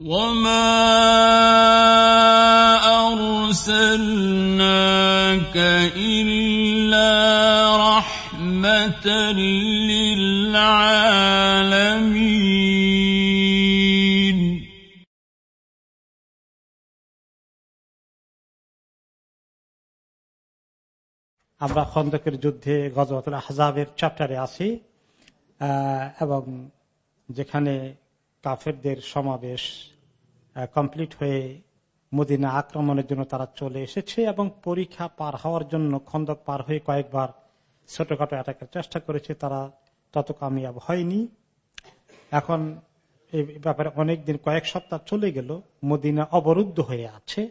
وما أرسلناك إلا رحمة للعالمين আমরা খন্দকের যুদ্ধে গজবাতুল আহজাবের চ্যাপ্টারে আছি আহ, এবং যেখানে কাফেরদের সমাবেশ কমপ্লিট হয়ে মদিনা আক্রমণের জন্য তারা চলে এসেছে এবং পরীক্ষা পার হওয়ার জন্য খন্দক পার হয়ে কয়েকবার ছোটখাটো অ্যাটাকের চেষ্টা করেছে, তারা তত কামিয়াব হয়নি। এখন এই ব্যাপারে অনেকদিন, কয়েক সপ্তাহ চলে গেল, মদিনা অবরুদ্ধ হয়ে আছে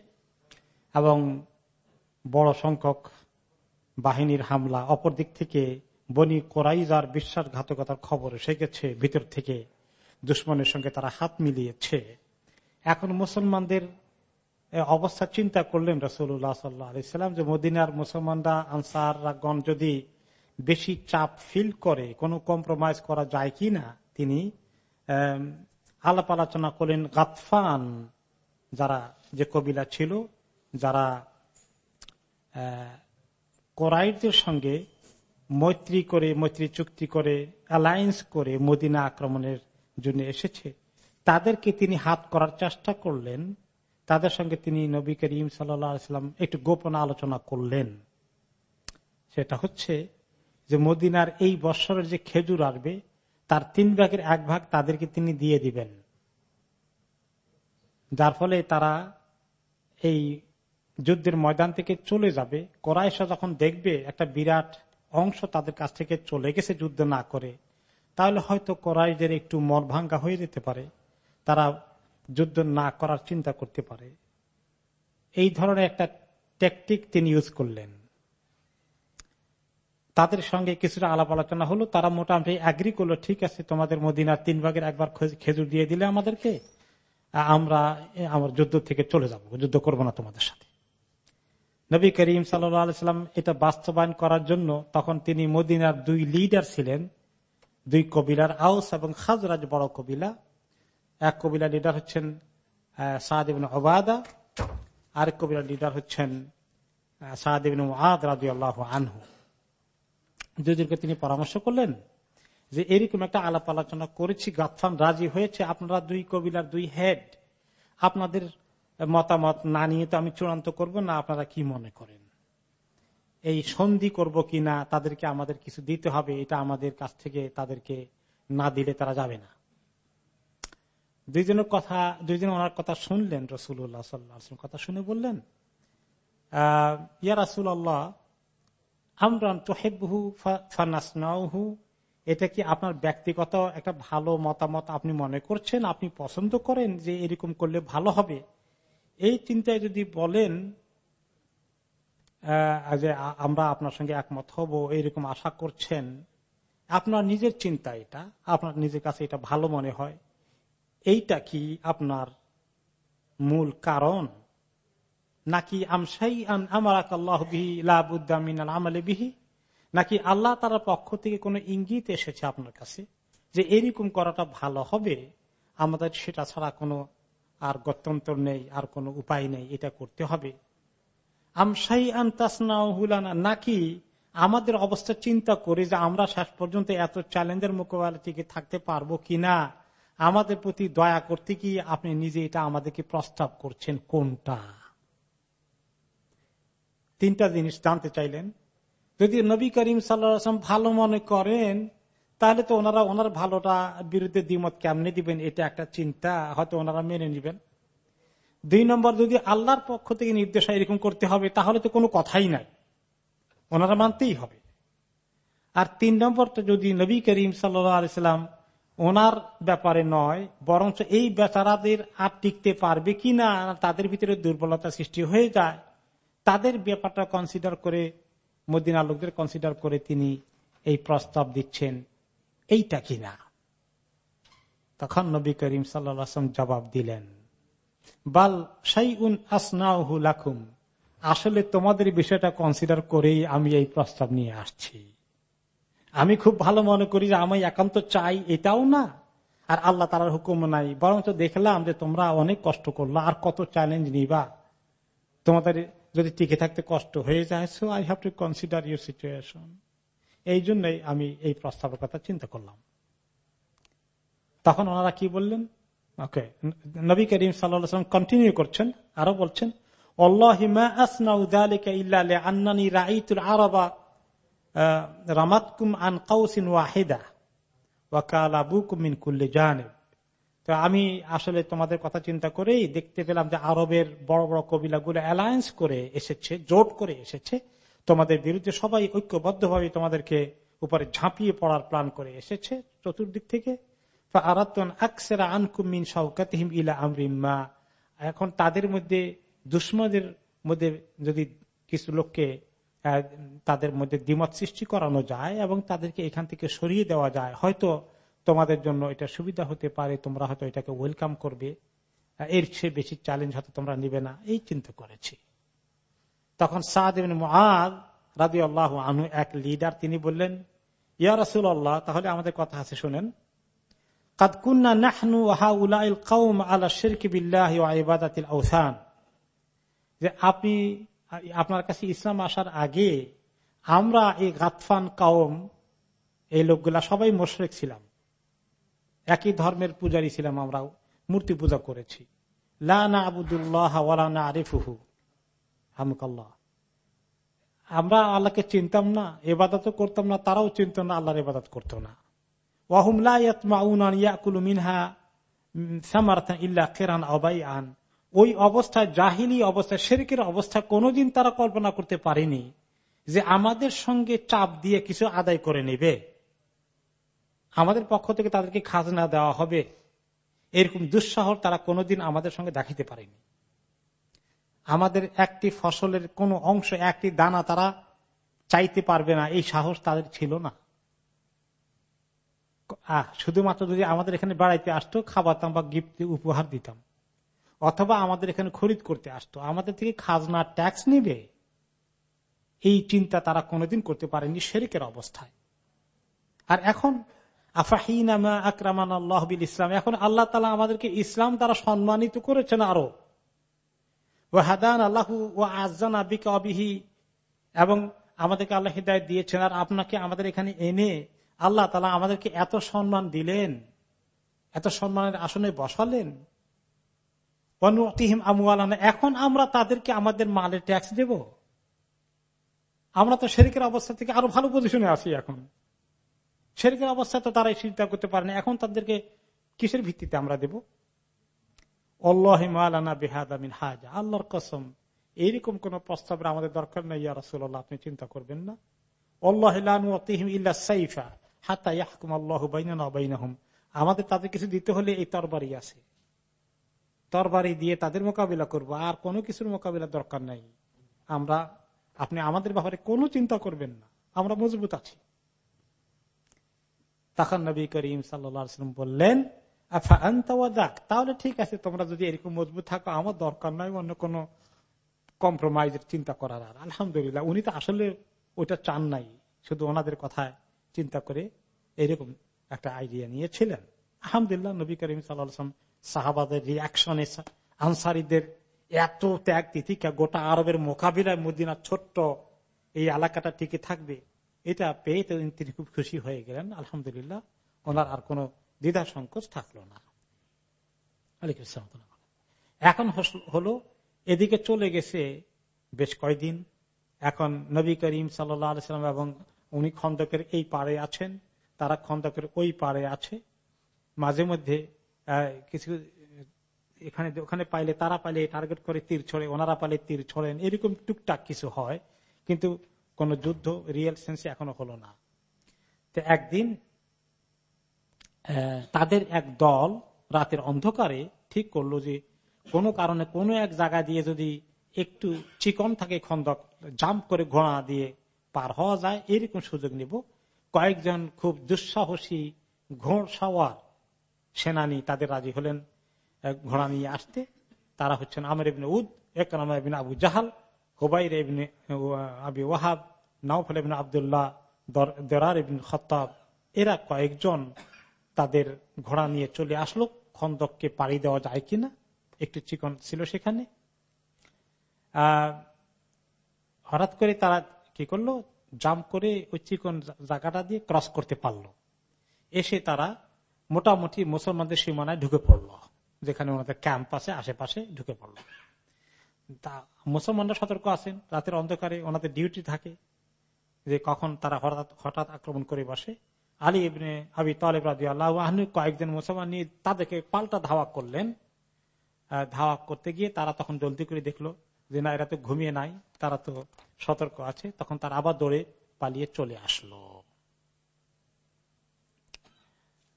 এবং বড় সংখ্যক বাহিনীর হামলা অপর দিক থেকে বনি কোরাইজার বিশ্বাসঘাতকতার খবর এসে গেছে ভিতর থেকে। দুশ্মনের সঙ্গে তারা হাত মিলিয়েছে। এখন মুসলমানদের অবস্থা চিন্তা করলেন রসুল্লাহ সাল্লাহ আলাইসাল্লাম যে মদিনার মুসলমানরা, আনসারগণ যদি বেশি চাপ ফিল করে, কোনো কম্প্রোমাইজ করা যায় কি না, তিনি আলাপ আলোচনা করলেন গাতফান, যারা যে কবিলা ছিল, যারা কোরাইটদের সঙ্গে মৈত্রী করে, মৈত্রী চুক্তি করে অ্যালায়েন্স করে মদিনা আক্রমণের জন্য এসেছে। তাদেরকে তিনি হাত করার চেষ্টা করলেন। তাদের সঙ্গে তিনি নবী করিম সাল্লাম একটু গোপন আলোচনা করলেন। সেটা হচ্ছে যে মদিনার এই বৎসরের যে খেজুর আসবে, তার তিন ভাগের এক ভাগ তাদেরকে তিনি দিয়ে দিবেন। যার ফলে তারা এই যুদ্ধের ময়দান থেকে চলে যাবে। কোরাইশা যখন দেখবে একটা বিরাট অংশ তাদের কাছ থেকে চলে গেছে যুদ্ধ না করে তাহলে হয়তো কোরাইশদের একটু মন ভাঙ্গা হয়ে যেতে পারে। তারা যুদ্ধ না করার চিন্তা করতে পারে। এই ধরনের একটা টেকটিক তিনি ইউজ করলেন। তাদের সঙ্গে কিছুটা আলাপ আলোচনা হলো। তারা মোটামুটি অ্যাগ্রি করল, ঠিক আছে, তোমাদের মদিনার তিন ভাগের একবার খেজুর দিয়ে দিলে আমাদেরকে আমরা আমার যুদ্ধ থেকে চলে যাব, যুদ্ধ করব না তোমাদের সাথে। নবী করিম সাল্লাম এটা বাস্তবায়ন করার জন্য তখন তিনি মদিনার দুই লিডার ছিলেন। দুই কবিলার আউস এবং খাজরাজ বড় কবিলা। এক কবিলার লিডার হচ্ছেন সাহাদিবিন ওবাদা আরেক কবিলার লিডার হচ্ছেন সাহাদিবিন আদ রাজু আল্লাহ আনহু। দুজনকে তিনি পরামর্শ করলেন যে, এরকম একটা আলাপ আলোচনা করেছি গাফান রাজি হয়েছে, আপনারা দুই কবিলার দুই হেড আপনাদের মতামত না নিয়ে তো আমি চূড়ান্ত করব না, আপনারা কি মনে করেন? এই সন্ধি করব কি না তাদেরকে আমাদের কিছু দিতে হবে, এটা আমাদের কাছ থেকে তাদেরকে না দিলে তারা যাবে না। দুইজনের কথা, দুইজন ওনার কথা শুনলেন রসুল্লাহ সাল্লাহ কথা শুনে বললেন, আহ, ইয়া রাসুল আল্লাহ আমরান তোহেবহু ফানাসনাহু এটা কি আপনার ব্যক্তিগত একটা ভালো মতামত আপনি মনে করছেন, আপনি পছন্দ করেন যে এরকম করলে ভালো হবে? এই চিন্তায় যদি বলেন যে আমরা আপনার সঙ্গে একমত হব, এইরকম আশা করছেন। আপনার নিজের চিন্তা এটা, আপনার নিজের কাছে এটা ভালো মনে হয়। এইটা কি আপনার মূল কারণ? নাকি আমসাই আমার আল্লাহ নাকি আল্লাহ তার পক্ষ থেকে কোনো ইঙ্গিত এসেছে আপনার কাছে যে এরকম করাটা ভালো হবে? আমাদের সেটা ছাড়া কোনো আর গত্যন্তর নেই, আর কোনো উপায় নেই, এটা করতে হবে। আন্তাসনাহুলানা নাকি আমাদের অবস্থা চিন্তা করে যে আমরা শেষ পর্যন্ত এত চ্যালেঞ্জের মোকাবেলা টিকে থাকতে পারব কিনা? আমাদের প্রতি দয়া করতে কি আপনি নিজে এটা আমাদেরকে প্রস্তাব করছেন কোনটা? তিনটা জিনিস জানতে চাইলেন। যদি নবী করিম সাল্লাম ভালো মনে করেন, তাহলে তো ওনারা ওনার ভালোটা বিরুদ্ধে দ্বিমত কেমনে দিবেন? এটা একটা চিন্তা, হয়তো ওনারা মেনে নিবেন। দুই নম্বর, যদি আল্লাহর পক্ষ থেকে নির্দেশ এরকম করতে হবে, তাহলে তো কোনো কথাই নাই। ওনারা মানতেই হবে। আর তিন নম্বরটা, যদি নবী করিম সাল্লাম ওনার ব্যাপারে নয়, বরঞ্চ এই বেচারাদের আর টিকতে পারবে কি না, তাদের ভিতরে দুর্বলতা সৃষ্টি হয়ে যায়, তাদের ব্যাপারটা কনসিডার করে মদিনা লোকদের কনসিডার করে তিনি এই প্রস্তাব দিচ্ছেন, এইটা কিনা তখন নবী করিম সাল্লাম জবাব দিলেন। বাল সাই উন আসনাহু লাখুম আসলে তোমাদের বিষয়টা কনসিডার করেই আমি এই প্রস্তাব নিয়ে আসছি। আমি খুব ভালো মনে করি যে আমি একান্ত চাই এটাও না, আর আল্লাহ তালার হুকুম নাই। বরং তো দেখলাম যে তোমরা অনেক কষ্ট করল, আর কত চ্যালেঞ্জ নিবা। তোমাদের যদি টিকে থাকতে কষ্ট হয়ে যায় so I have to consider your situation এই জন্যই আমি এই প্রস্তাবের কথা চিন্তা করলাম। তখন ওনারা কি বললেন? ওকে নবী করিম সাল্লাম কন্টিনিউ করছেন, আরও বলছেন আমি আসলে তোমাদের কথা চিন্তা করেই দেখতে পেলাম যে আরবের বড় বড় কবিলাগুলো অ্যালায়েন্স করে এসেছে, জোট করে এসেছে। তোমাদের বিরুদ্ধে সবাই ঐক্যবদ্ধভাবে তোমাদেরকে উপরে ঝাঁপিয়ে পড়ার প্ল্যান করে এসেছে চতুর্দিক থেকে। এখন তাদের মধ্যে দুশ্মদের মধ্যে যদি কিছু লোককে তাদের মধ্যে দ্বিমত সৃষ্টি করানো যায় এবং তাদেরকে এখান থেকে সরিয়ে দেওয়া যায়, হয়তো তোমাদের জন্য এটা সুবিধা হতে পারে, তোমরা হয়তো এটাকে ওয়েলকাম করবে। এর চেয়ে বেশি চ্যালেঞ্জ হয়তো তোমরা নিবে না। এই চিন্তা করেছি। তখন রাজি আল্লাহ আনু এক লিডার তিনি বললেন, ইয়া রাসুল আল্লাহ তাহলে আমাদের কথা আছে, শুনেন। কাদকুন্না নাহনু হা উলাইল কৌম আলা শিরকি বিল্লাহ ইবাদাতিল আউসান যে আপনি, আপনার কাছে ইসলাম আসার আগে আমরা এই গাতফান কাউম এই লোকগুলা সবাই মোশরেক ছিলাম। একই ধর্মের পূজারী ছিলাম আমরা, মূর্তি পূজা করেছি। লানা আবুদুল্লাহ ওয়ালানা আরিফুহু হামকাল্লাহ। আমরা আল্লাহকে চিনতাম না এবাদত করতাম না, তারাও চিনত না, আল্লাহর এবাদত করত না। ওই জাহিলি অবস্থায় শেরিকের অবস্থা কোনোদিন তারা কল্পনা করতে পারেনি যে আমাদের সঙ্গে চাপ দিয়ে কিছু আদায় করে নেবে। আমাদের পক্ষ থেকে তাদেরকে খাজনা দেওয়া হবে। এরকম দুঃসাহর তারা কোনোদিন আমাদের সঙ্গে দেখাতে পারেনি। আমাদের একটি ফসলের কোন অংশ, একটি দানা তারা চাইতে পারবে না। এই সাহস তাদের ছিল না। শুধুমাত্র যদি আমাদের এখানে বেড়াইতে আসতো খাবারতাম বা গিফট উপহার দিতাম। অথবা আমাদের এখানে খরিদ করতে আসতো। আমাদের থেকে খাজনা ট্যাক্স নিবে। এই চিন্তা তারা কোনোদিন করতে পারেনি শেরিকের অবস্থায়। আর এখন আকরামান ইসলাম। এখন আল্লাহ তালা আমাদেরকে ইসলাম দ্বারা সম্মানিত করেছেন আরও। ও হাদান আল্লাহ ও আজান আবিকা অবিহি এবং আমাদেরকে আল্লাহ হৃদায় দিয়েছেন। আর আপনাকে আমাদের এখানে এনে আল্লাহ তালা আমাদেরকে এত সম্মান দিলেন, এত সম্মানের আসনে বসালেন। এখন আমরা তাদেরকে আমাদের মালের ট্যাক্স দেব। আমরা তো শেরিকের অবস্থা থেকে আরও ভালো পজিশনে আছি এখন। শেরিকের অবস্থা তো তারাই চিন্তা করতে পারে না, এখন তাদেরকে কিসের ভিত্তিতে আমরা দেব? আল্লাহর কসম, এইরকম কোন প্রস্তাবের আমাদের দরকার নেই ইয়ারসুল্লাহ আপনি চিন্তা করবেন না। আমাদের তাদের কিছু দিতে হলে এই তরবারি আছে। তরবারি দিয়ে তাদের মোকাবিলা করব, আর কোনো কিছুর মোকাবিলা দরকার নাই। আমরা, আপনি আমাদের ব্যাপারে কোনো চিন্তা করবেন না। আমরা মজবুত আছি। তখন নবী করিম সাল্লাম বললেন তাহলে ঠিক আছে, তোমরা যদি এরকম মজবুত থাকো, আমার দরকার নাই অন্য কোন কম্প্রোমাইজের চিন্তা করার আর। আলহামদুলিল্লাহ, উনি তো আসলে ওইটা চান নাই, শুধু ওনাদের কথায়। চিন্তা করে এরকম একটা আইডিয়া নিয়েছিলেন। আলহামদুলিল্লাহ, নবী করিম সাল্লাম সাহাবাদের রিয়াকশনে আনসারিদের এত ত্যাগ তিথিকা গোটা আরবের মোকাবিলায় মদিনা ছোট্ট এই এলাকাটা টিকে থাকবে, এটা পেয়ে তিনি খুব খুশি হয়ে গেলেন। আলহামদুলিল্লাহ, ওনার আর কোন দ্বিধা সংকোচ থাকল না। এখন হলো, এদিকে চলে গেছে বেশ কয়দিন। এখন নবী করিম সাল্লাম এবং উনি খন্দকের এই পারে আছেন, তারা খন্দকের ওই পারে আছে। মাঝে মধ্যে কিছু, এখানে, ওখানে পাইলে তারা পাইলে টার্গেট করে তীর ছড়ে, ওনারা পাইলে তীর ছড়েন, এরকম টুকটাক কিছু হয়। কিন্তু কোন যুদ্ধ রিয়েল সেন্সে এখনও হলো না। তো একদিন তাদের এক দল রাতের অন্ধকারে ঠিক করল যে, কোনো কারণে কোনো এক জায়গা দিয়ে যদি একটু চিকন থাকে খন্দক, জাম্প করে ঘোড়া দিয়ে পার হওয়া যায়, এরকম সুযোগ নিব। কয়েকজন খুব দুঃসাহসী ঘোড় সাওয়ার সেনানি তাদের রাজি হলেন। ঘোড়া নিয়ে আসতে, তারা হচ্ছেন আমের ইবিন উদ ইবিন আবু জাহাল, হুবাইর ইবিন আবি ওয়াহাব নাউফল ইবিন আবদুল্লাহ দরার ইবিন খতাব এরা কয়েকজন তাদের ঘোড়া নিয়ে চলে আসলো। খন্দককে পাড়ি দেওয়া যায় কিনা? একটু চিকন ছিল সেখানে। হঠাৎ করে তারা কি করল? জাম্প করে ওই চিকন জায়গাটা দিয়ে ক্রস করতে পারল। এসে তারা মোটামুটি মুসলমানদের সীমানায় ঢুকে পড়ল, যেখানে ওনাদের ক্যাম্প আছে, আশেপাশে ঢুকে পড়ল। তা মুসলমানরা সতর্ক আছেন, রাতের অন্ধকারে ওনাদের ডিউটি থাকে, যে কখন তারা হঠাৎ হঠাৎ আক্রমণ করে বসে। আলী ইবনে আবি তালেব রাজি আল্লাহ কয়েকজন মুসলমান নিয়ে তাদেরকে পাল্টা ধাওয়া করলেন। ধাওয়া করতে গিয়ে তারা তখন জলদি করে দেখল যে না এরা তো ঘুমিয়ে নাই, তারা তো সতর্ক আছে, তখন তার আবার দৌড়ে পালিয়ে চলে আসলো।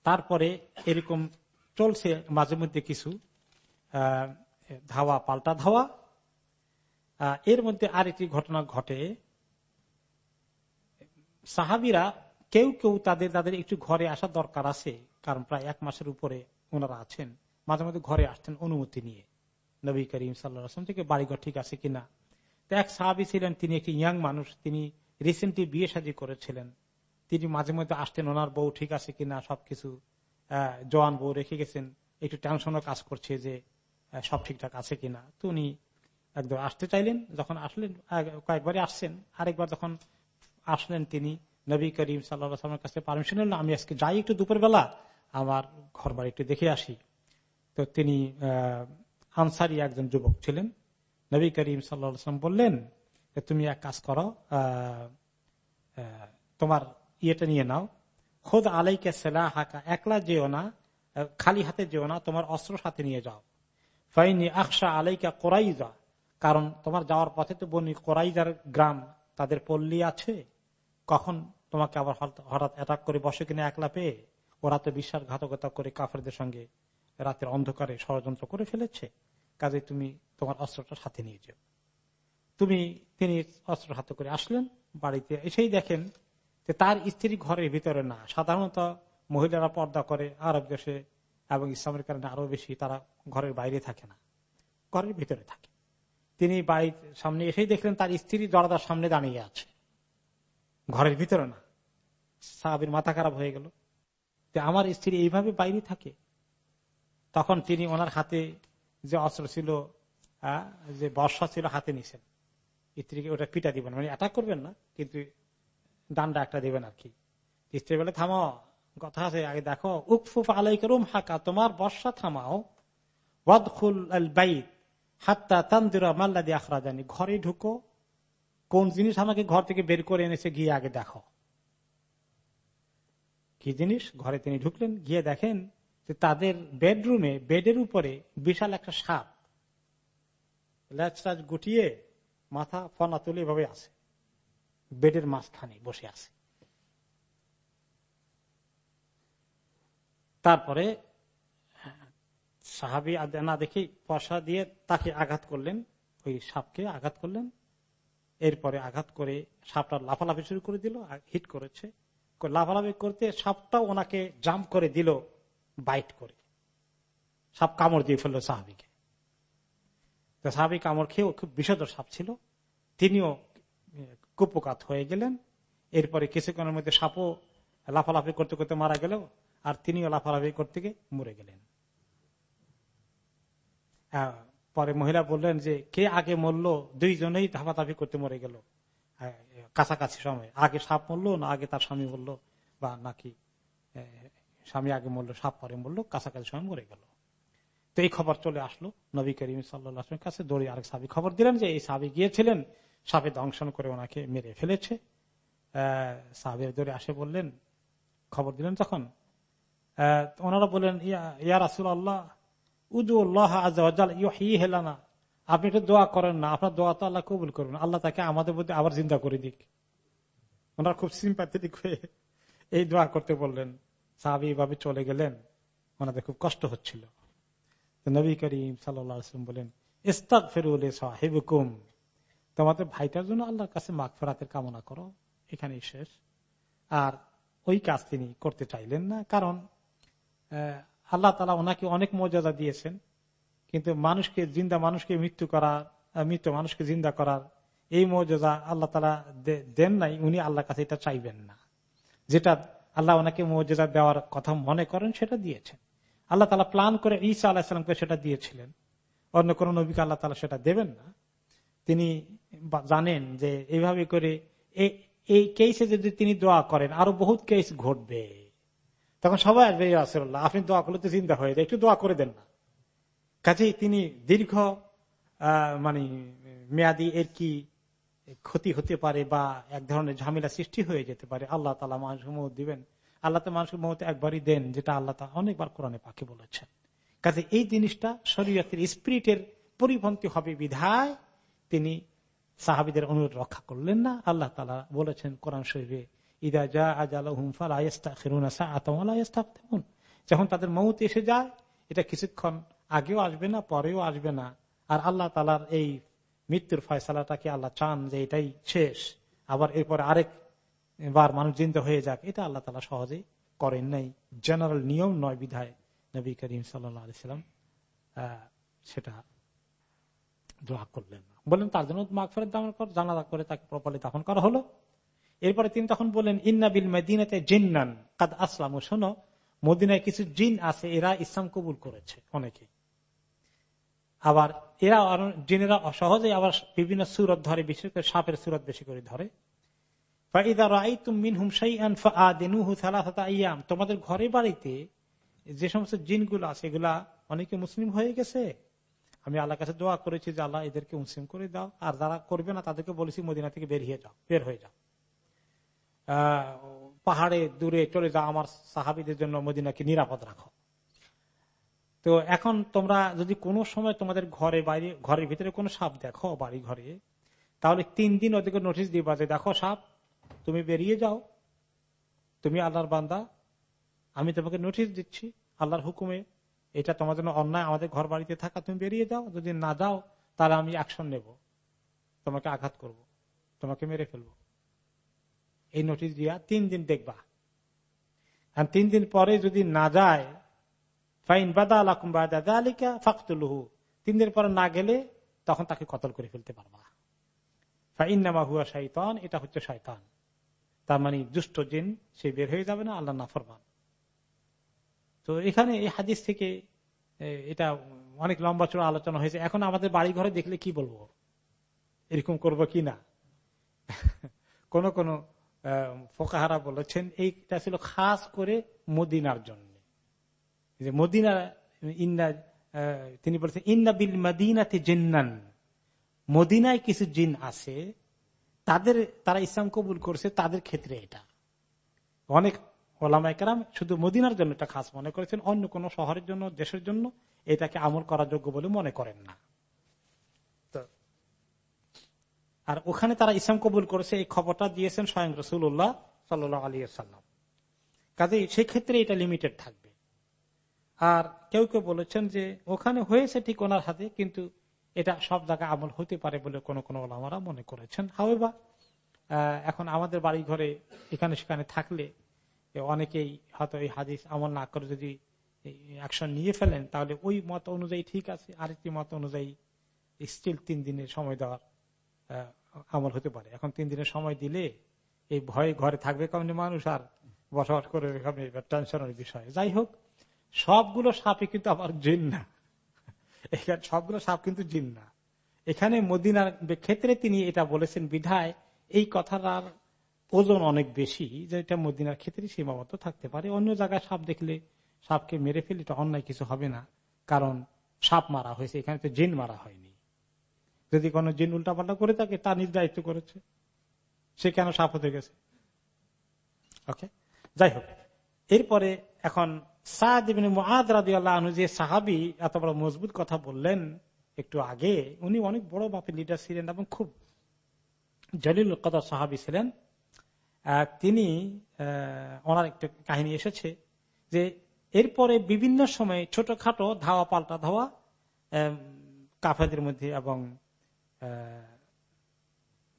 তারপরে এরকম চলছে মাঝে মধ্যে কিছু ধাওয়া, পাল্টা ধাওয়া। এর মধ্যে আরেকটি ঘটনা ঘটে। সাহাবিরা কেউ কেউ তাদের তাদের একটু ঘরে আসার দরকার আছে, কারণ প্রায় এক মাসের উপরে ওনারা আছেন। মাঝে মধ্যে ঘরে আসতেন অনুমতি নিয়ে। নবী করিম সাল্লাম থেকে বাড়িঘর ঠিক আছে কিনা। তো এক সাহাবি ছিলেন, তিনি একটি ইয়াং মানুষ, তিনি রিসেন্টলি বিয়ে সাজি করেছিলেন। তিনি মাঝে মধ্যে আসতেন, ওনার বউ ঠিক আছে কিনা সবকিছু জোয়ান বউ রেখে গেছেন। একটু টেনশনও কাজ করছে যে সব ঠিকঠাক আছে কিনা। তো উনি একদম আসতে চাইলেন, যখন আসলেন কয়েকবারই আসছেন। আরেকবার যখন আসলেন তিনি, নবী করিম সাল্লামের কাছে পারমিশন নিলেন, আমি আজকে যাই একটু দুপুর বেলা আমার ঘর বাড়ি একটু দেখে আসি। তো তিনি আনসারি একজন যুবক ছিলেন। নবী করিম সাল্লাম বললেন তুমি এক কাজ করো তোমার ইয়েটা নিয়ে নাও। খোদ আলাইকে সেলা হাকা একলা যেও না খালি হাতে যেও না, তোমার অস্ত্র সাথে নিয়ে যাও। ফাইনি আকশা আলাইকা কোরাইজা, কারণ তোমার যাওয়ার পথে তো বনি কোরাইজার গ্রাম তাদের পল্লী আছে। কখন তোমাকে আবার হঠাৎ অ্যাটাক করে বসে কিনা একলা পেয়ে? ওরা তো বিশ্বাসঘাতকতা করে কাফেরদের সঙ্গে রাতের অন্ধকারে ষড়যন্ত্র করে ফেলেছে কাজে তুমি তোমার অস্ত্রটা সাথে নিয়ে যাও। তুমি তিনি অস্ত্র হাতে করে আসলেন, বাড়িতে এসেই দেখেন যে তার স্ত্রী ঘরের ভিতরে না। সাধারণত মহিলারা পর্দা করে, আরব দেশে এবং ইসলামের কারণে আরও বেশি তারা ঘরের বাইরে থাকে না, ঘরের ভিতরে থাকে। তিনি বাড়ির সামনে এসেই দেখলেন তার স্ত্রী দরদার সামনে দাঁড়িয়ে আছে। ঘরের ভিতরে না। সাহাবির মাথা খারাপ হয়ে গেল। আমার স্ত্রী এইভাবে বাইরে থাকে তখন তিনি ওনার হাতে যে অস্ত্র ছিল যে বর্ষা ছিল, হাতে নিছেন। স্ত্রীকে ওটা পিটা দিবেন। মানে অ্যাটাক করবেন না, কিন্তু ডান্ডা একটা দেবেন আর কি। স্ত্রী বলে, থামো, কথা আছে, আগে দেখো। উকফুফ আলাই করুম হাকা, তোমার বর্ষা থামাও। ওয়াদখুল আল হাত্তা তান্দুরা মাল্লা দিয়ে আখরা জানি ঘরে ঢুকো। কোন জিনিস আমাকে ঘর থেকে বের করে এনেছে, গিয়ে আগে দেখো। কি জিনিস? ঘরে তিনি ঢুকলেন, গিয়ে দেখেন তাদের বেডরুমে বেডের উপরে বিশাল একটা সাপ ল্যাচ গুটিয়ে মাথা ফনা তুলে এভাবে আছে বেডের মাঝখানে বসে আছে। তারপরে, সাহাবি না দেখে পয়সা দিয়ে তাকে আঘাত করলেন, ওই সাপকে আঘাত করলেন। এরপরে আঘাত করে সাপটা লাফালাফি শুরু করে দিল হিট করেছে। লাফালাফি করতে সাপটা ওনাকে জাম্প করে দিল। বাইট করে। সাপ কামড় দিয়ে ফেলল সাহাবিকে। সাহাবি কামড় খেয়ে খুব বিষদ সাপ ছিল। তিনিও কুপকাত হয়ে গেলেন। এরপরে কিছুক্ষণের মধ্যে সাপও লাফালাফি করতে করতে মারা গেল আর তিনিও লাফালাফি করতে গিয়ে মরে গেলেন। পরে মহিলা বললেন যে, কে আগে মরল? দুইজনেই ধাপাধাপি করতে মরে গেল। কাছাকাছি সময়। আগে সাপ মরলো না আগে তার স্বামী বলল বা নাকি স্বামী আগে মরলো, সাপ পরে মরলো, কাছাকাছি সময় মরে গেল। তো এই খবর চলে আসলো নবী করিম সাল্লামের কাছে। দৌড়ে আরেক সাবি খবর দিলেন যে, এই সাবি গিয়েছিলেন, সাপে দংশন করে ওনাকে মেরে ফেলেছে। সাহেবের দৌড়ে আসে বললেন, খবর দিলেন তখন ওনারা বললেন, ইয়া রাসুল আল্লাহ হেলানা আপনি একটু দোয়া করেন না, আপনার দোয়া তো আল্লাহ কবুল করবেন আল্লাহ তাকে আমাদের মধ্যে আবার চিন্তা করে দিক। ওনারা খুব সিম্পাথেটিক হয়ে এই দোয়া করতে বললেন। সাহাবি এইভাবে চলে গেলেন, ওনাদের খুব কষ্ট হচ্ছিল। নবী করিম সাল্লাম বলেন ইস্তাক ফেরুল সাহেবুকুম। তোমাদের ভাইটার জন্য আল্লাহর কাছে মাঘ ফেরাতের কামনা করো, এখানেই শেষ। আর ওই কাজ তিনি করতে চাইলেন না, কারণ আল্লাহ তালা ওনাকে অনেক মর্যাদা দিয়েছেন, কিন্তু মানুষকে, জিন্দা মানুষকে মৃত্যু করার মৃত মানুষকে জিন্দা করার এই মর্যাদা আল্লাহ তালা দেন নাই, উনি আল্লাহ কাছে এটা চাইবেন না। যেটা আল্লাহ ওনাকে মর্যাদা দেওয়ার কথা মনে করেন, সেটা দিয়েছেন। আল্লাহ তালা প্লান করে ঈসা আলাহিসামকে সেটা দিয়েছিলেন। অন্য কোন নবীকে আল্লাহ তালা সেটা দেবেন না। তিনি জানেন যে এইভাবে করে এই কেসে যদি তিনি দোয়া করেন, আরও বহুত কেস ঘটবে। তখন সবাই আসবে আসল্লাহ আপনি দোয়া করলে তো চিন্তা হয়ে যায়, একটু দোয়া করে দেন না। কাজেই তিনি দীর্ঘ মানে মেয়াদি এর কি ক্ষতি হতে পারে বা এক ধরনের ঝামেলা সৃষ্টি হয়ে যেতে পারে, আল্লাহ তালা মানুষের মত দিবেন। আল্লাহ তো মানুষের মত একবারই দেন, যেটা আল্লাহ তা অনেকবার কোরআনে পাখি বলেছেন। কাজে এই জিনিসটা শরীয়তের স্পিরিটের পরিপন্থী হবে বিধায় তিনি সাহাবিদের অনুরোধ রক্ষা করলেন না। আল্লাহ তালা বলেছেন কোরআন শরীফে, ইদা যা যখন তাদের মৌত এসে যায়, এটা কিছুক্ষণ আগেও আসবে না, পরেও আসবে না। আর আল্লাহ তালার এই মৃত্যুর ফয়সালাটাকে আল্লাহ চান যে এটাই শেষ? আবার এরপর আরেক বার মানুষ জিন্দা হয়ে যাক, এটা আল্লাহ তালা সহজে করেন নাই। জেনারেল নিয়ম নয় বিধায় নবী করিম সাল্লাম সেটা দোয়া করলেন না। বললেন, তার জন্য মাগফেরত দাম জানাজা করে তাকে প্রপারলি দাফন করা হলো। এরপরে তিনি তখন বললেন ইন্নাবিল মেদিনাতে জিন্নান। কাদ আসলাম, শোনো, মদিনায় কিছু জিন আছে, এরা ইসলাম কবুল করেছে অনেকে। আবার এরা জিনেরা অসহজে আবার বিভিন্ন সুরত ধরে, বিশেষ করে সাপের সুরত বেশি করে ধরে। তোমাদের ঘরে বাড়িতে যে সমস্ত জিনগুলো আছে, এগুলা অনেকে মুসলিম হয়ে গেছে। আমি আল্লাহ কাছে দোয়া করেছি যে আল্লাহ এদেরকে মুসলিম করে দাও। আর যারা করবে না, তাদেরকে বলেছি মদিনা থেকে বেরিয়ে যাও, বের হয়ে যাও। পাহাড়ে দূরে চলে যাও, আমার সাহাবিদের জন্য মদিনাকে নিরাপদ রাখো। তো এখন তোমরা যদি কোনো সময় তোমাদের ঘরে বাইরে, ঘরের ভিতরে কোনো সাপ দেখো বাড়ি ঘরে তাহলে তিন দিন ওদেরকে নোটিশ দিবা যে দেখো সাপ, তুমি বেরিয়ে যাও, তুমি আল্লাহর বান্দা, আমি তোমাকে নোটিশ দিচ্ছি, আল্লাহর হুকুমে, এটা তোমার জন্য অন্যায়, আমাদের ঘর বাড়িতে থাকা, তুমি বেরিয়ে যাও, যদি না যাও, তাহলে আমি অ্যাকশন নেব, তোমাকে আঘাত করব, তোমাকে মেরে ফেলব। এই নোটিশ দিয়া তিন দিন দেখবা। তিন দিন পরে যদি না যায় ফাইন বাদা আলাকুম বাদা আলিকা ফাকতুলহু। তিন দিন পরে না গেলে তখন তাকে কতল করে ফেলতে পারবা। ফাইন নামা হুয়া শাইতান, এটা হচ্ছে শয়তান তার মানে দুষ্ট জিন, সে বের হয়ে যাবে না, আল্লাহ নাফরমান। তো এখানে এই হাদিস থেকে এটা অনেক লম্বা চড়া আলোচনা হয়েছে। এখন আমাদের বাড়ি ঘরে দেখলে কি বলব? এরকম করব কি না? কোন কোন ফোকাহারা বলেছেন, এইটা ছিল খাস করে মদিনার জন্য। যে মদিনা, ইন্না তিনি বলছেন, ইন্না বিল মদিনাতে জিন্নান। মদিনায় কিছু জিন আছে, তাদের, তারা ইসলাম কবুল করছে, তাদের ক্ষেত্রে এটা। অনেক ওলামাইকার শুধু মদিনার জন্য এটা খাস মনে করেছেন, অন্য কোন শহরের জন্য, দেশের জন্য এটাকে আমল করা যোগ্য বলে মনে করেন না। আর ওখানে তারা ইসলাম কবুল করেছে, এই খবরটা দিয়েছেন স্বয়ং রসুল্লাহ সাল্লাহ আলী সাল্লাম কাজে সেক্ষেত্রে এটা লিমিটেড থাকবে। আর কেউ কেউ বলেছেন যে ওখানে হয়েছে ঠিক ওনার হাতে, কিন্তু এটা সব জায়গায় আমল হতে পারে বলে কোন কোন ওলামারা মনে করেছেন। হাওয়া এখন আমাদের বাড়ি ঘরে এখানে সেখানে থাকলে অনেকেই হয়তো এই হাদিস আমল না করে যদি অ্যাকশন নিয়ে ফেলেন, তাহলে ওই মত অনুযায়ী ঠিক আছে, আরেকটি মত অনুযায়ী স্টিল তিন দিনের সময় দেওয়ার আমল হতে পারে। এখন তিন দিনের সময় দিলে এই ভয়ে ঘরে থাকবে কেমনি মানুষ আর বসবাস করে টেনশনের বিষয়। যাই হোক সবগুলো সাপে কিন্তু আবার জিন না। এখানে সবগুলো সাপ কিন্তু জিন না। এখানে মদিনার ক্ষেত্রে তিনি এটা বলেছেন, বিধায় এই কথাটার ওজন অনেক বেশি, যে এটা মদিনার ক্ষেত্রে সীমাবদ্ধ থাকতে পারে। অন্য জায়গায় সাপ দেখলে সাপকে মেরে ফেলে এটা অন্যায় কিছু হবে না, কারণ সাপ মারা হয়েছে, এখানে তো জিন মারা হয়নি। যদি কোনো জিন উল্টাপাল্টা করে থাকে, তা নিজ দায়িত্ব করেছে। সে কেন সাপ হতে গেছে? ওকে যাই হোক, এরপরে এখন যে সাহাবি এত বড় মজবুত কথা বললেন একটু আগে, উনি অনেক বড় বাপের লিডার ছিলেন এবং খুব জলিল কদর সাহাবি ছিলেন। তিনি ওনার একটা কাহিনী এসেছে যে এরপরে বিভিন্ন সময়ে ছোটখাটো ধাওয়া পাল্টা ধাওয়া কাফেদের মধ্যে এবং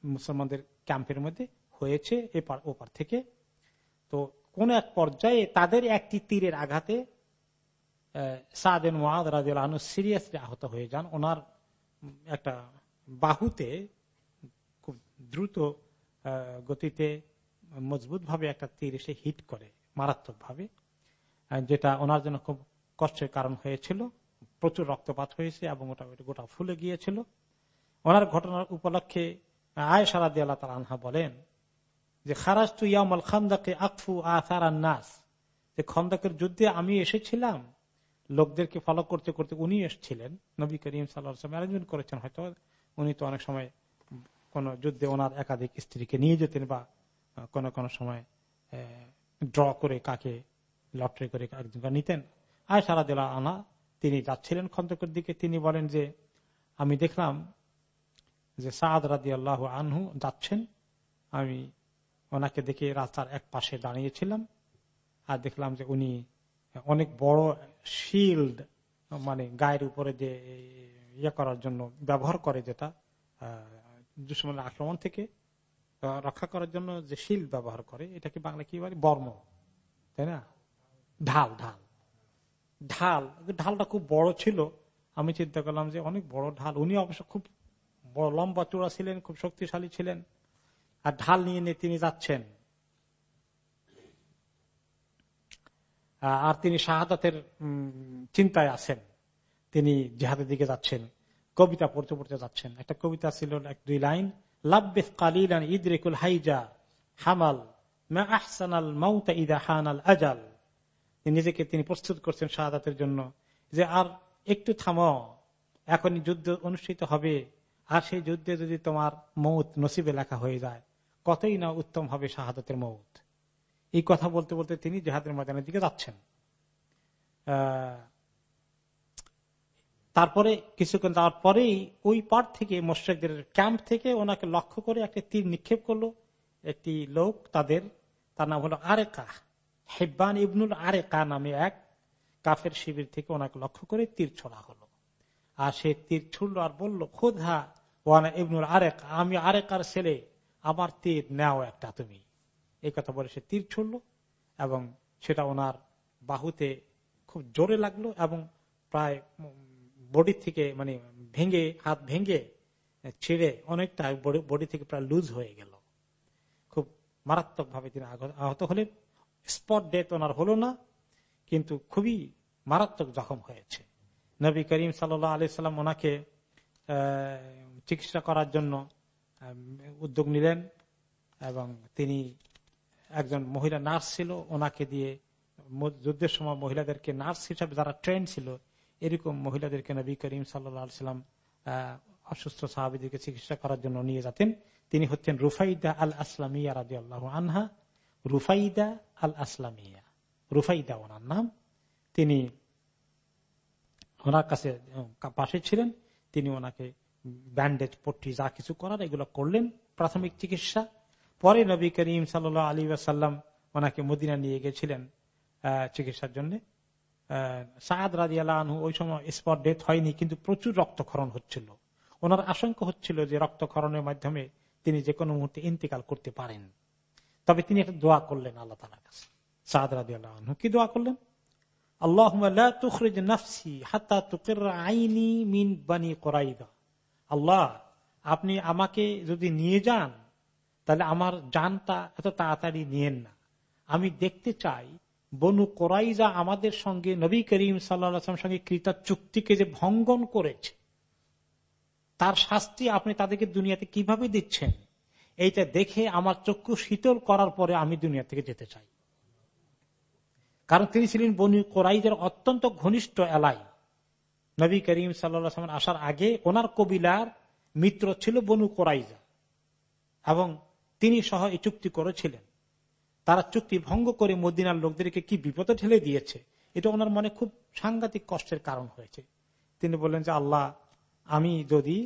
মুসলমানদের ক্যাম্পের মধ্যে হয়েছে এপার ওপার থেকে। তো কোন এক পর্যায়ে তাদের একটি তীরের আঘাতে সাদেন সিরিয়াসলি আহত হয়ে যান। ওনার একটা বাহুতে খুব দ্রুত গতিতে মজবুত ভাবে একটা তীর এসে হিট করে মারাত্মক ভাবে যেটা ওনার জন্য খুব কষ্টের কারণ হয়েছিল। প্রচুর রক্তপাত হয়েছে এবং ওটা গোটা ফুলে গিয়েছিল। ওনার ঘটনার উপলক্ষে আয় সারা দিয়ে আল্লাহ তালা আনহা বলেন যে খারাজ তু ইয়ামাল খান্দাকে আকফু আসার নাস। যে, খন্দাকের যুদ্ধে আমি এসেছিলাম। লোকদেরকে ফলো করতে করতে উনি এসেছিলেন। নবী করিম সাল্লাহ অ্যারেঞ্জমেন্ট করেছেন, হয়তো উনি তো অনেক সময় কোন যুদ্ধে ওনার একাধিক স্ত্রীকে নিয়ে যেতেন বা কোন কোন সময় ড্র করে কাকে লটারি করে একজনকে নিতেন। আয় সারা দিলা আনা তিনি যাচ্ছিলেন খন্দকের দিকে। তিনি বলেন যে, আমি দেখলাম যে সাদ রাদি আল্লাহ আনহু যাচ্ছেন। আমি ওনাকে দেখে রাস্তার এক পাশে দাঁড়িয়েছিলাম আর দেখলাম যে উনি অনেক বড় শিল্ড মানে গায়ের উপরে যে ইয়ে করার জন্য ব্যবহার করে যেটা দুশ্মনের আক্রমণ থেকে রক্ষা করার জন্য যে শিল্ড ব্যবহার করে, এটাকে বাংলা কি বলে? বর্ম। তাই না? ঢাল ঢাল। ঢাল, ঢালটা খুব বড় ছিল। আমি চিন্তা করলাম যে অনেক বড় ঢাল। উনি অবশ্য খুব লম্বা চূড়া ছিলেন, খুব শক্তিশালী ছিলেন। আর ঢাল নিয়ে নিয়ে তিনি যাচ্ছেন। আর তিনি শাহাদাতের চিন্তায় আছেন। তিনি জেহাদের দিকে যাচ্ছেন, কবিতা পড়তে পড়তে যাচ্ছেন। একটা কবিতা ছিল এক দুই লাইন ইদরেকুল হাইজা, হামাল আহসানাল মাউতা ইদা হানাল আজাল। নিজেকে, তিনি প্রস্তুত করছেন শাহাদাতের জন্য যে, আর একটু থাম, এখনই যুদ্ধ অনুষ্ঠিত হবে। আর সেই যুদ্ধে যদি তোমার মৌত নসিবে লেখা হয়ে যায় কতই না উত্তম হবে শাহাদাতের মৌত এই কথা বলতে বলতে তিনি জেহাদের ময়দানের দিকে যাচ্ছেন। তারপরে কিছুক্ষণ যাওয়ার পরেই ওই পার থেকে মোশেকদের ক্যাম্প থেকে ওনাকে লক্ষ্য করে একটা তীর নিক্ষেপ করল। একটি লোক তাদের, তার নাম হলো আরেকা, হেব্বান ইবনুল আরেকা নামে এক কাফের শিবির থেকে ওনাকে লক্ষ্য করে তীর ছোড়া হলো। আর সে তীর ছুড়লো আর বলল, খোদা, ওয়ানা ইবনুল আরেক, আমি আরেকার ছেলে আমার তীর, নেও একটা তুমি। এই কথা বলে সে তীর ছুড়লো এবং সেটা ওনার বাহুতে খুব জোরে লাগল এবং প্রায় বডি থেকে মানে ভেঙে, হাত ভেঙে ছিঁড়ে অনেকটা বডি থেকে প্রায় লুজ হয়ে গেল। খুব মারাত্মক ভাবে তিনি আহত হলেন। স্পট ডেথ ওনার হলো না, কিন্তু খুবই মারাত্মক জখম হয়েছে। নবী করিম সাল্লাহ আলি সাল্লাম ওনাকে চিকিৎসা করার জন্য উদ্যোগ নিলেন এবং তিনি একজন মহিলা নার্স ছিল। ওনাকে দিয়ে যুদ্ধের সময় মহিলাদেরকে নার্স হিসাবে যারা ট্রেন ছিল, এরকম মহিলাদেরকে নবী করিম সাল্লাম অসুস্থ সাহাবিদেরকে চিকিৎসা করার জন্য নিয়ে যেতেন। তিনি হচ্ছেন রুফাইদা আল আসলামিয়া রাজি আল্লাহ আনহা। রুফাইদা আল আসলামিয়া রুফাইদা ওনার নাম। তিনি ওনার কাছে পাশে ছিলেন। তিনি ওনাকে ব্যান্ডেজ পট্টি, যা কিছু করার, এগুলো করলেন। প্রাথমিক চিকিৎসা। পরে নবী করিম সাল আলী আসাল্লাম ওনাকে মদিনা নিয়ে গেছিলেন চিকিৎসার জন্য। সাদ রাজি আল্লাহ ওই সময় স্পট ডেথ হয়নি, কিন্তু প্রচুর রক্তক্ষরণ হচ্ছিল। ওনার আশঙ্কা হচ্ছিল যে রক্তক্ষরণের মাধ্যমে তিনি যে কোনো মুহূর্তে ইন্তেকাল করতে পারেন। তবে তিনি একটা দোয়া করলেন আল্লাহ তালার কাছে। সাদ রাজি আল্লাহ কি দোয়া করলেন? আল্লাহ আল্লাহ, আপনি আমাকে যদি নিয়ে যান, তাহলে আমার জানটা এত তাড়াতাড়ি নিয়েন না। আমি দেখতে চাই, বনু কোরাইজা আমাদের সঙ্গে, নবী করিম সাল্লাম সঙ্গে কৃতা চুক্তিকে যে ভঙ্গন করেছে, তার শাস্তি আপনি তাদেরকে দুনিয়াতে কীভাবে দিচ্ছেন? এইটা দেখে আমার চক্ষু শীতল করার পরে আমি দুনিয়া থেকে যেতে চাই। কারণ তিনি ছিলেন বনু কোরাইদের অত্যন্ত ঘনিষ্ঠ এলাই নবী করিম সাল্লাম আসার আগে ওনার কবিলার মিত্র ছিল বনু কোরাইজা এবং তিনি সহ এই চুক্তি করেছিলেন। তারা চুক্তি ভঙ্গ করে মদিনার লোকদেরকে কি বিপদে ঠেলে দিয়েছে, এটা ওনার মনে খুব সাংঘাতিক কষ্টের কারণ হয়েছে। তিনি বললেন যে, আল্লাহ, আমি যদি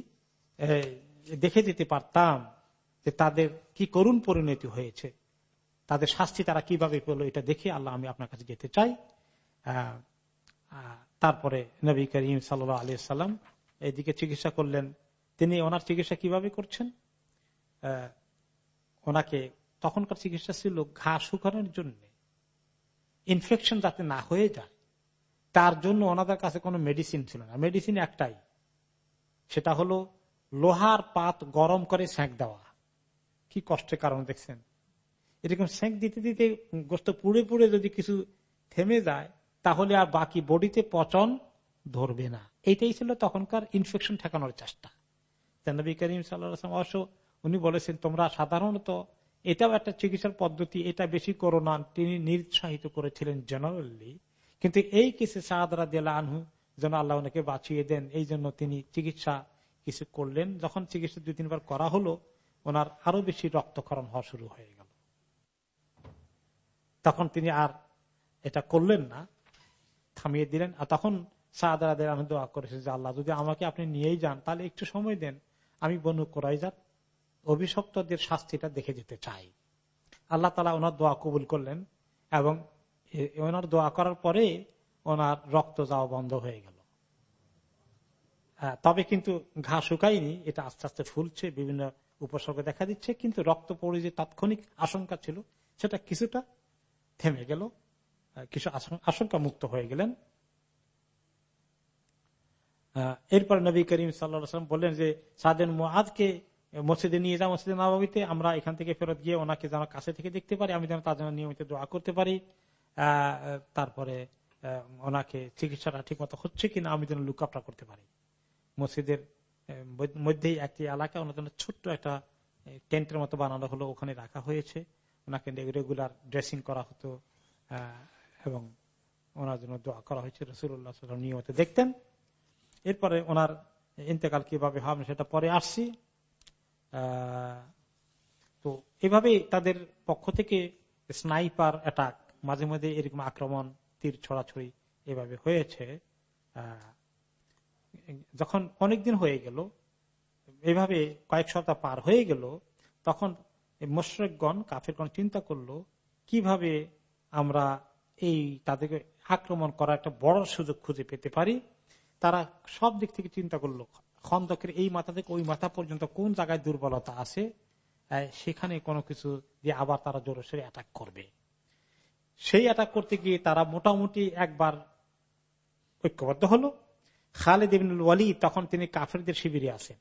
দেখে দিতে পারতাম যে তাদের কি করুণ পরিণতি হয়েছে, তাদের শাস্তি তারা কীভাবে পেল, এটা দেখে আল্লাহ আমি আপনার কাছে যেতে চাই। তারপরে নবী করিম সাল্লাহ আলি সাল্লাম এদিকে চিকিৎসা করলেন। তিনি ওনার চিকিৎসা কীভাবে করছেন? ওনাকে তখনকার চিকিৎসা ছিল ঘা শুকানোর জন্য। ইনফেকশন যাতে না হয়ে যায়, তার জন্য ওনাদের কাছে কোনো মেডিসিন ছিল না। মেডিসিন একটাই, সেটা হলো লোহার পাত গরম করে সেঁক দেওয়া। কি কষ্টের কারণ দেখছেন? এরকম সেঁক দিতে দিতে গোস্ত পুড়ে পুড়ে যদি কিছু থেমে যায় তাহলে আর বাকি বডিতে পচন ধরবে না। এইটাই ছিল তখনকার ইনফেকশন ঠেকানোর চেষ্টা। নবী করিম সাল্লাম অবশ্য উনি বলেছেন, তোমরা সাধারণত এটাও একটা চিকিৎসার পদ্ধতি, এটা বেশি করো না। তিনি নিরুৎসাহিত করেছিলেন জেনারেলি কিন্তু এই কেসে সাহাদরা দিয়াল আনহু যেন আল্লাহ ওনাকে বাঁচিয়ে দেন, এই জন্য তিনি চিকিৎসা কিছু করলেন। যখন চিকিৎসা দুই, তিনবার করা হলো, ওনার আরও বেশি রক্তক্ষরণ হওয়া শুরু হয়ে গেল। তখন তিনি আর এটা করলেন না। থামিয়ে দিলেন। আর তখন সাহাদারাদের আমি দোয়া করেছি যে, আল্লাহ, যদি আমাকে আপনি নিয়েই যান, তাহলে একটু সময় দেন। আমি বনু যান অভিশপ্তদের শাস্তিটা দেখে যেতে চাই। আল্লাহ তালা ওনার দোয়া কবুল করলেন এবং ওনার দোয়া করার পরে ওনার রক্ত যাওয়া বন্ধ হয়ে গেল। তবে কিন্তু ঘা শুকায়নি, এটা আস্তে আস্তে ফুলছে, বিভিন্ন উপসর্গ দেখা দিচ্ছে, কিন্তু রক্ত পড়ে যে তাৎক্ষণিক আশঙ্কা ছিল, সেটা কিছুটা থেমে গেল। কিছু আশঙ্কা মুক্ত হয়ে গেলেন। এরপর নবী করিম সাল্লাম বললেন যে, সাদেন মোয়াদকে মসজিদে নিয়ে যাও, মসজিদে নবাবিতে, আমরা এখান থেকে ফেরত গিয়ে ওনাকে যেন কাছে থেকে দেখতে পারি, আমি যেন তার জন্য নিয়মিত দোয়া করতে পারি। তারপরে ওনাকে চিকিৎসাটা ঠিক মতো হচ্ছে কিনা, আমি যেন লুকআপটা করতে পারি। মসজিদের মধ্যেই একটি এলাকা, ওনার জন্য ছোট্ট একটা টেন্টের মতো বানানো হলো, ওখানে রাখা হয়েছে। ওনাকে রেগুলার ড্রেসিং করা হতো। এবং ওনার জন্য দোয়া করা হয়েছে রসুল্লাহ নিয়মিত দেখতেন। এরপরে ওনার ইন্তেকাল কীভাবে হবে সেটা পরে আসছি। তো এভাবে তাদের পক্ষ থেকে স্নাইপার অ্যাটাক, মাঝে মাঝে এরকম আক্রমণ, তীর ছড়াছড়ি এভাবে হয়েছে। যখন অনেকদিন হয়ে গেল, এভাবে কয়েক সপ্তাহ পার হয়ে গেল, তখন মোশরেকগণ, কাফেরগণ চিন্তা করল, কীভাবে আমরা এই তাদেরকে আক্রমণ করার একটা বড় সুযোগ খুঁজে পেতে পারি। তারা সব দিক থেকে চিন্তা করল, খন্দকের এই মাথা থেকে ওই মাথা পর্যন্ত কোন জায়গায় দুর্বলতা আছে সেখানে কোনো কিছু দিয়ে আবার তারা জোরসোরে অ্যাটাক করবে। সেই অ্যাটাক করতে গিয়ে তারা মোটামুটি একবার ঐক্যবদ্ধ হলো। খালেদ ইবিনুল ওয়ালি তখন তিনি কাফেরদের শিবিরে আছেন।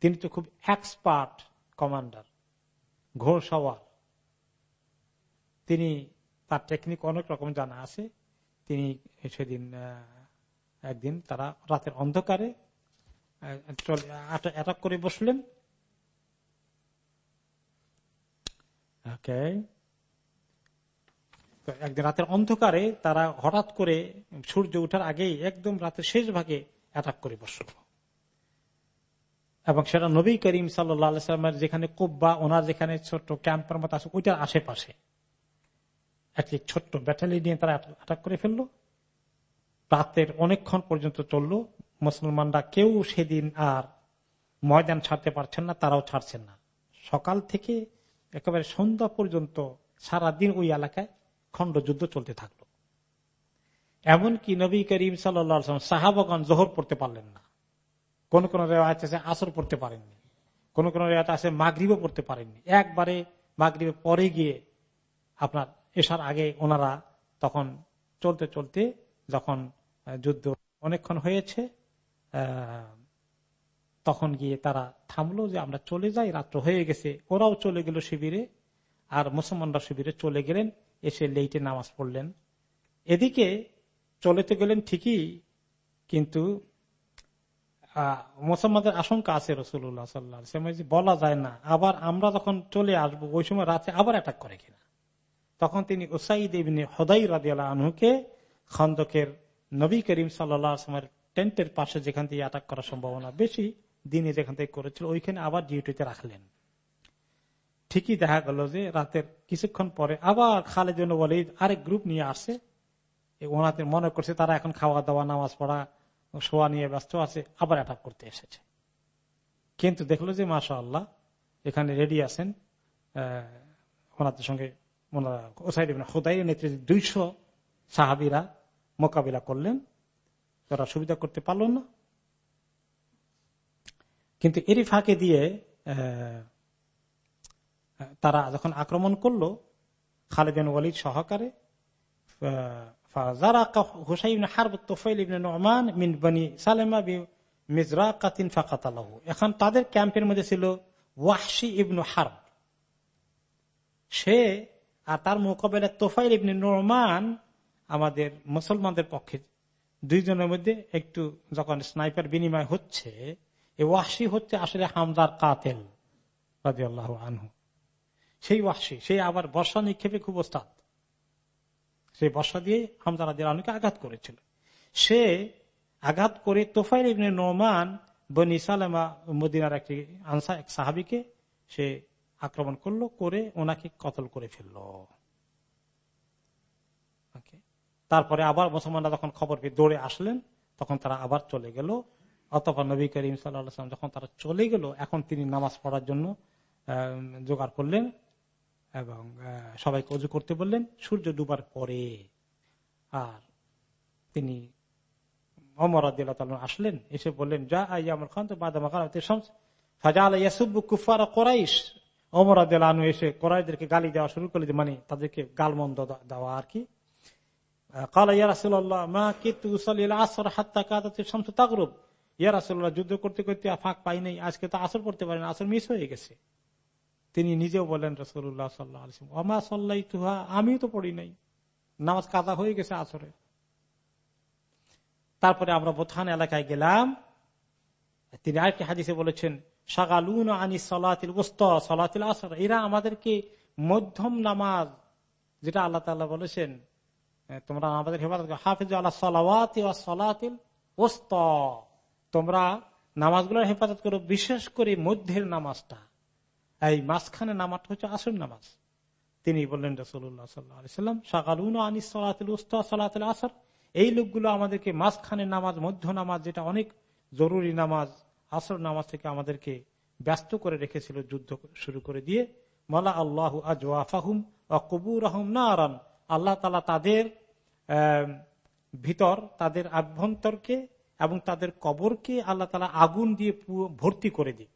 তিনি তো খুব এক্সপার্ট কমান্ডার ঘোড়সওয়ার। তিনি তার টেকনিক অনেক রকম জানা আছে। তিনি সেদিন একদিন তারা রাতের অন্ধকারে অ্যাটাক করে বসলেন। একদিন রাতের অন্ধকারে তারা হঠাৎ করে সূর্য উঠার আগেই একদম রাতের শেষ ভাগে অ্যাটাক করে বসল। এবং সেটা নবী করিম সাল্লামের যেখানে কোব্বা, ওনার যেখানে ছোট্ট ক্যাম্পের মতো আছে, ওইটার আশেপাশে। একটি ছোট্ট ব্যাটালিয়ন নিয়ে তারা অ্যাটাক করে ফেলল। রাতের অনেকক্ষণ পর্যন্ত চলল। মুসলমানরা কেউ সেদিন আর ময়দান ছাড়তে পারছেন না, তারাও ছাড়ছেন না। সকাল থেকে একেবারে সন্ধ্যা পর্যন্ত সারাদিন ওই এলাকায় খণ্ড যুদ্ধ চলতে থাকল। এমনকি নবী করিম সাল্লাম সাহাবগঞ্জ জোহর পড়তে পারলেন না। কোন কোন রেওয়ায়ত আছে আসর পড়তে পারেননি। কোন কোন রেওয়ায়ত আছে মাগরীবও পড়তে পারেননি। একবারে মাগরীবে পরে গিয়ে আপনার এসার আগে ওনারা তখন চলতে চলতে যখন যুদ্ধ অনেকক্ষণ হয়েছে তখন গিয়ে তারা থামলো যে আমরা চলে যাই, রাত্র হয়ে গেছে, ওরাও চলে গেল শিবিরে, আর মুসলমানরা শিবিরে চলে গেলেন, এসে লেইটে নামাজ পড়লেন। এদিকে চলেতে গেলেন ঠিকই, কিন্তু মুসলমানদের আশঙ্কা আছে রসুল্লাহ সাল্লাহ বলা যায় না। আবার আমরা যখন চলে আসব, ওই সময় রাতে আবার অ্যাটাক করে কিনা। তখন তিনি ওসাইদ হদাই রাজিয়াল আনহুকে খন্দকের নবী করিম সাল্লামের টেন্টের পাশে যেখান থেকে অ্যাটাক করার সম্ভাবনা বেশি, দিনে যেখান থেকে করেছিল, ওইখানে আবার ডিউটিতে রাখলেন। ঠিকই দেখা গেল যে রাতের কিছুক্ষণ পরে আবার খালের জন্য বলে আরেক গ্রুপ নিয়ে আসে। ওনাদের মনে করছে তারা এখন খাওয়া দাওয়া নামাজ পড়া, শোয়া নিয়ে ব্যস্ত আছে, আবার অ্যাটাক করতে এসেছে। কিন্তু দেখল যে মাসা আল্লাহ এখানে রেডি আছেন, আহ, ওনাদের সঙ্গে দুইশো সাহাবিরা মোকাবিলা করলেন। তারা সুবিধা করতে পারল না। কিন্তু এরই ফাঁকে দিয়ে তারা যখন আক্রমণ করল খালেদিন ওয়ালিদ সহকারে এখন তাদের ক্যাম্পের মধ্যে ছিল ওয়াহশি ইবনু হার্ব। সে আর তার মোকাবেলায় তোফাইল ইবনে নোরমান আমাদের মুসলমানদের পক্ষে দুইজনের মধ্যে একটু যখন স্নাইপার বিনিময় হচ্ছে এই ওয়াসি হচ্ছে আসলে হামদার কাতেল আনহু। সেই ওয়াসি সেই আবার বর্ষা নিক্ষেপে খুব ওস্তাদ। সেই বর্ষা দিয়ে হামদার রাজি আনহুকে আঘাত করেছিল। সে আঘাত করে তোফাইল ইবনে নোমান বনি সালামা মদিনার একটি আনসা এক সাহাবিকে সে আক্রমণ করল, করে ওনাকে কতল করে ফেলল। তারপরে আবার মুসলমানরা যখন খবর পেয়ে দৌড়ে আসলেন, তখন তারা আবার চলে গেল। অতপর নবী করিম সাল্লাম যখন তারা চলে গেল, এখন তিনি নামাজ পড়ার জন্য জোগাড় করলেন এবং সবাইকে অজু করতে বললেন, সূর্য ডুবার পরে। আর তিনি অমর আসলেন, এসে বললেন, যা আমার খান তো বাদামা ফাজা আলাই কুফার কোরাইশ। অমর আনু এসে কোরাইদেরকে গালি দেওয়া শুরু করলে মানে তাদেরকে গালমন্দ দেওয়া আর কি। যুদ্ধ করতে করতে ফাঁক পাই নাই, আজকে তো আসর পড়তে পারেন আসর মিস হয়ে গেছে। তিনি নিজেও বলেন রসুল্লাহ সাল্লাহ অমা সাল্লাই তুহা আমিও তো পড়ি নাই। নামাজ কাদা হয়ে গেছে আসরে। তারপরে আমরা বোথান এলাকায় গেলাম। তিনি আরেকটি হাদিসে বলেছেন সাগালুন আনি সলাতিল ওস্ত সলাতিল আসর। এরা আমাদেরকে মধ্যম নামাজ, যেটা আল্লাহ তাল্লাহ বলেছেন তোমরা আমাদের হেফাজত হাফিজ আল্লাহ সলাতিল ওস্ত তোমরা নামাজগুলোর হেফাজত করো, বিশেষ করে মধ্যের নামাজটা। এই মাঝখানে নামাজটা হচ্ছে আসর নামাজ। তিনি বললেন রসুল্লাহ সাল্লাম সাগালুন আনি সলাতিল ওস্ত সলাতিল আসর। এই লোকগুলো আমাদেরকে মাঝখানে নামাজ, মধ্য নামাজ, যেটা অনেক জরুরি নামাজ আসর নামাজ থেকে আমাদেরকে ব্যস্ত করে রেখেছিল, যুদ্ধ শুরু করে দিয়ে। মালা আল্লাহ আজওয়াফাহুম অকবুর আহম না আরান আল্লাহ তালা তাদের ভিতর, তাদের আভ্যন্তরকে এবং তাদের কবরকে আল্লাহ তালা আগুন দিয়ে ভর্তি করে দিক।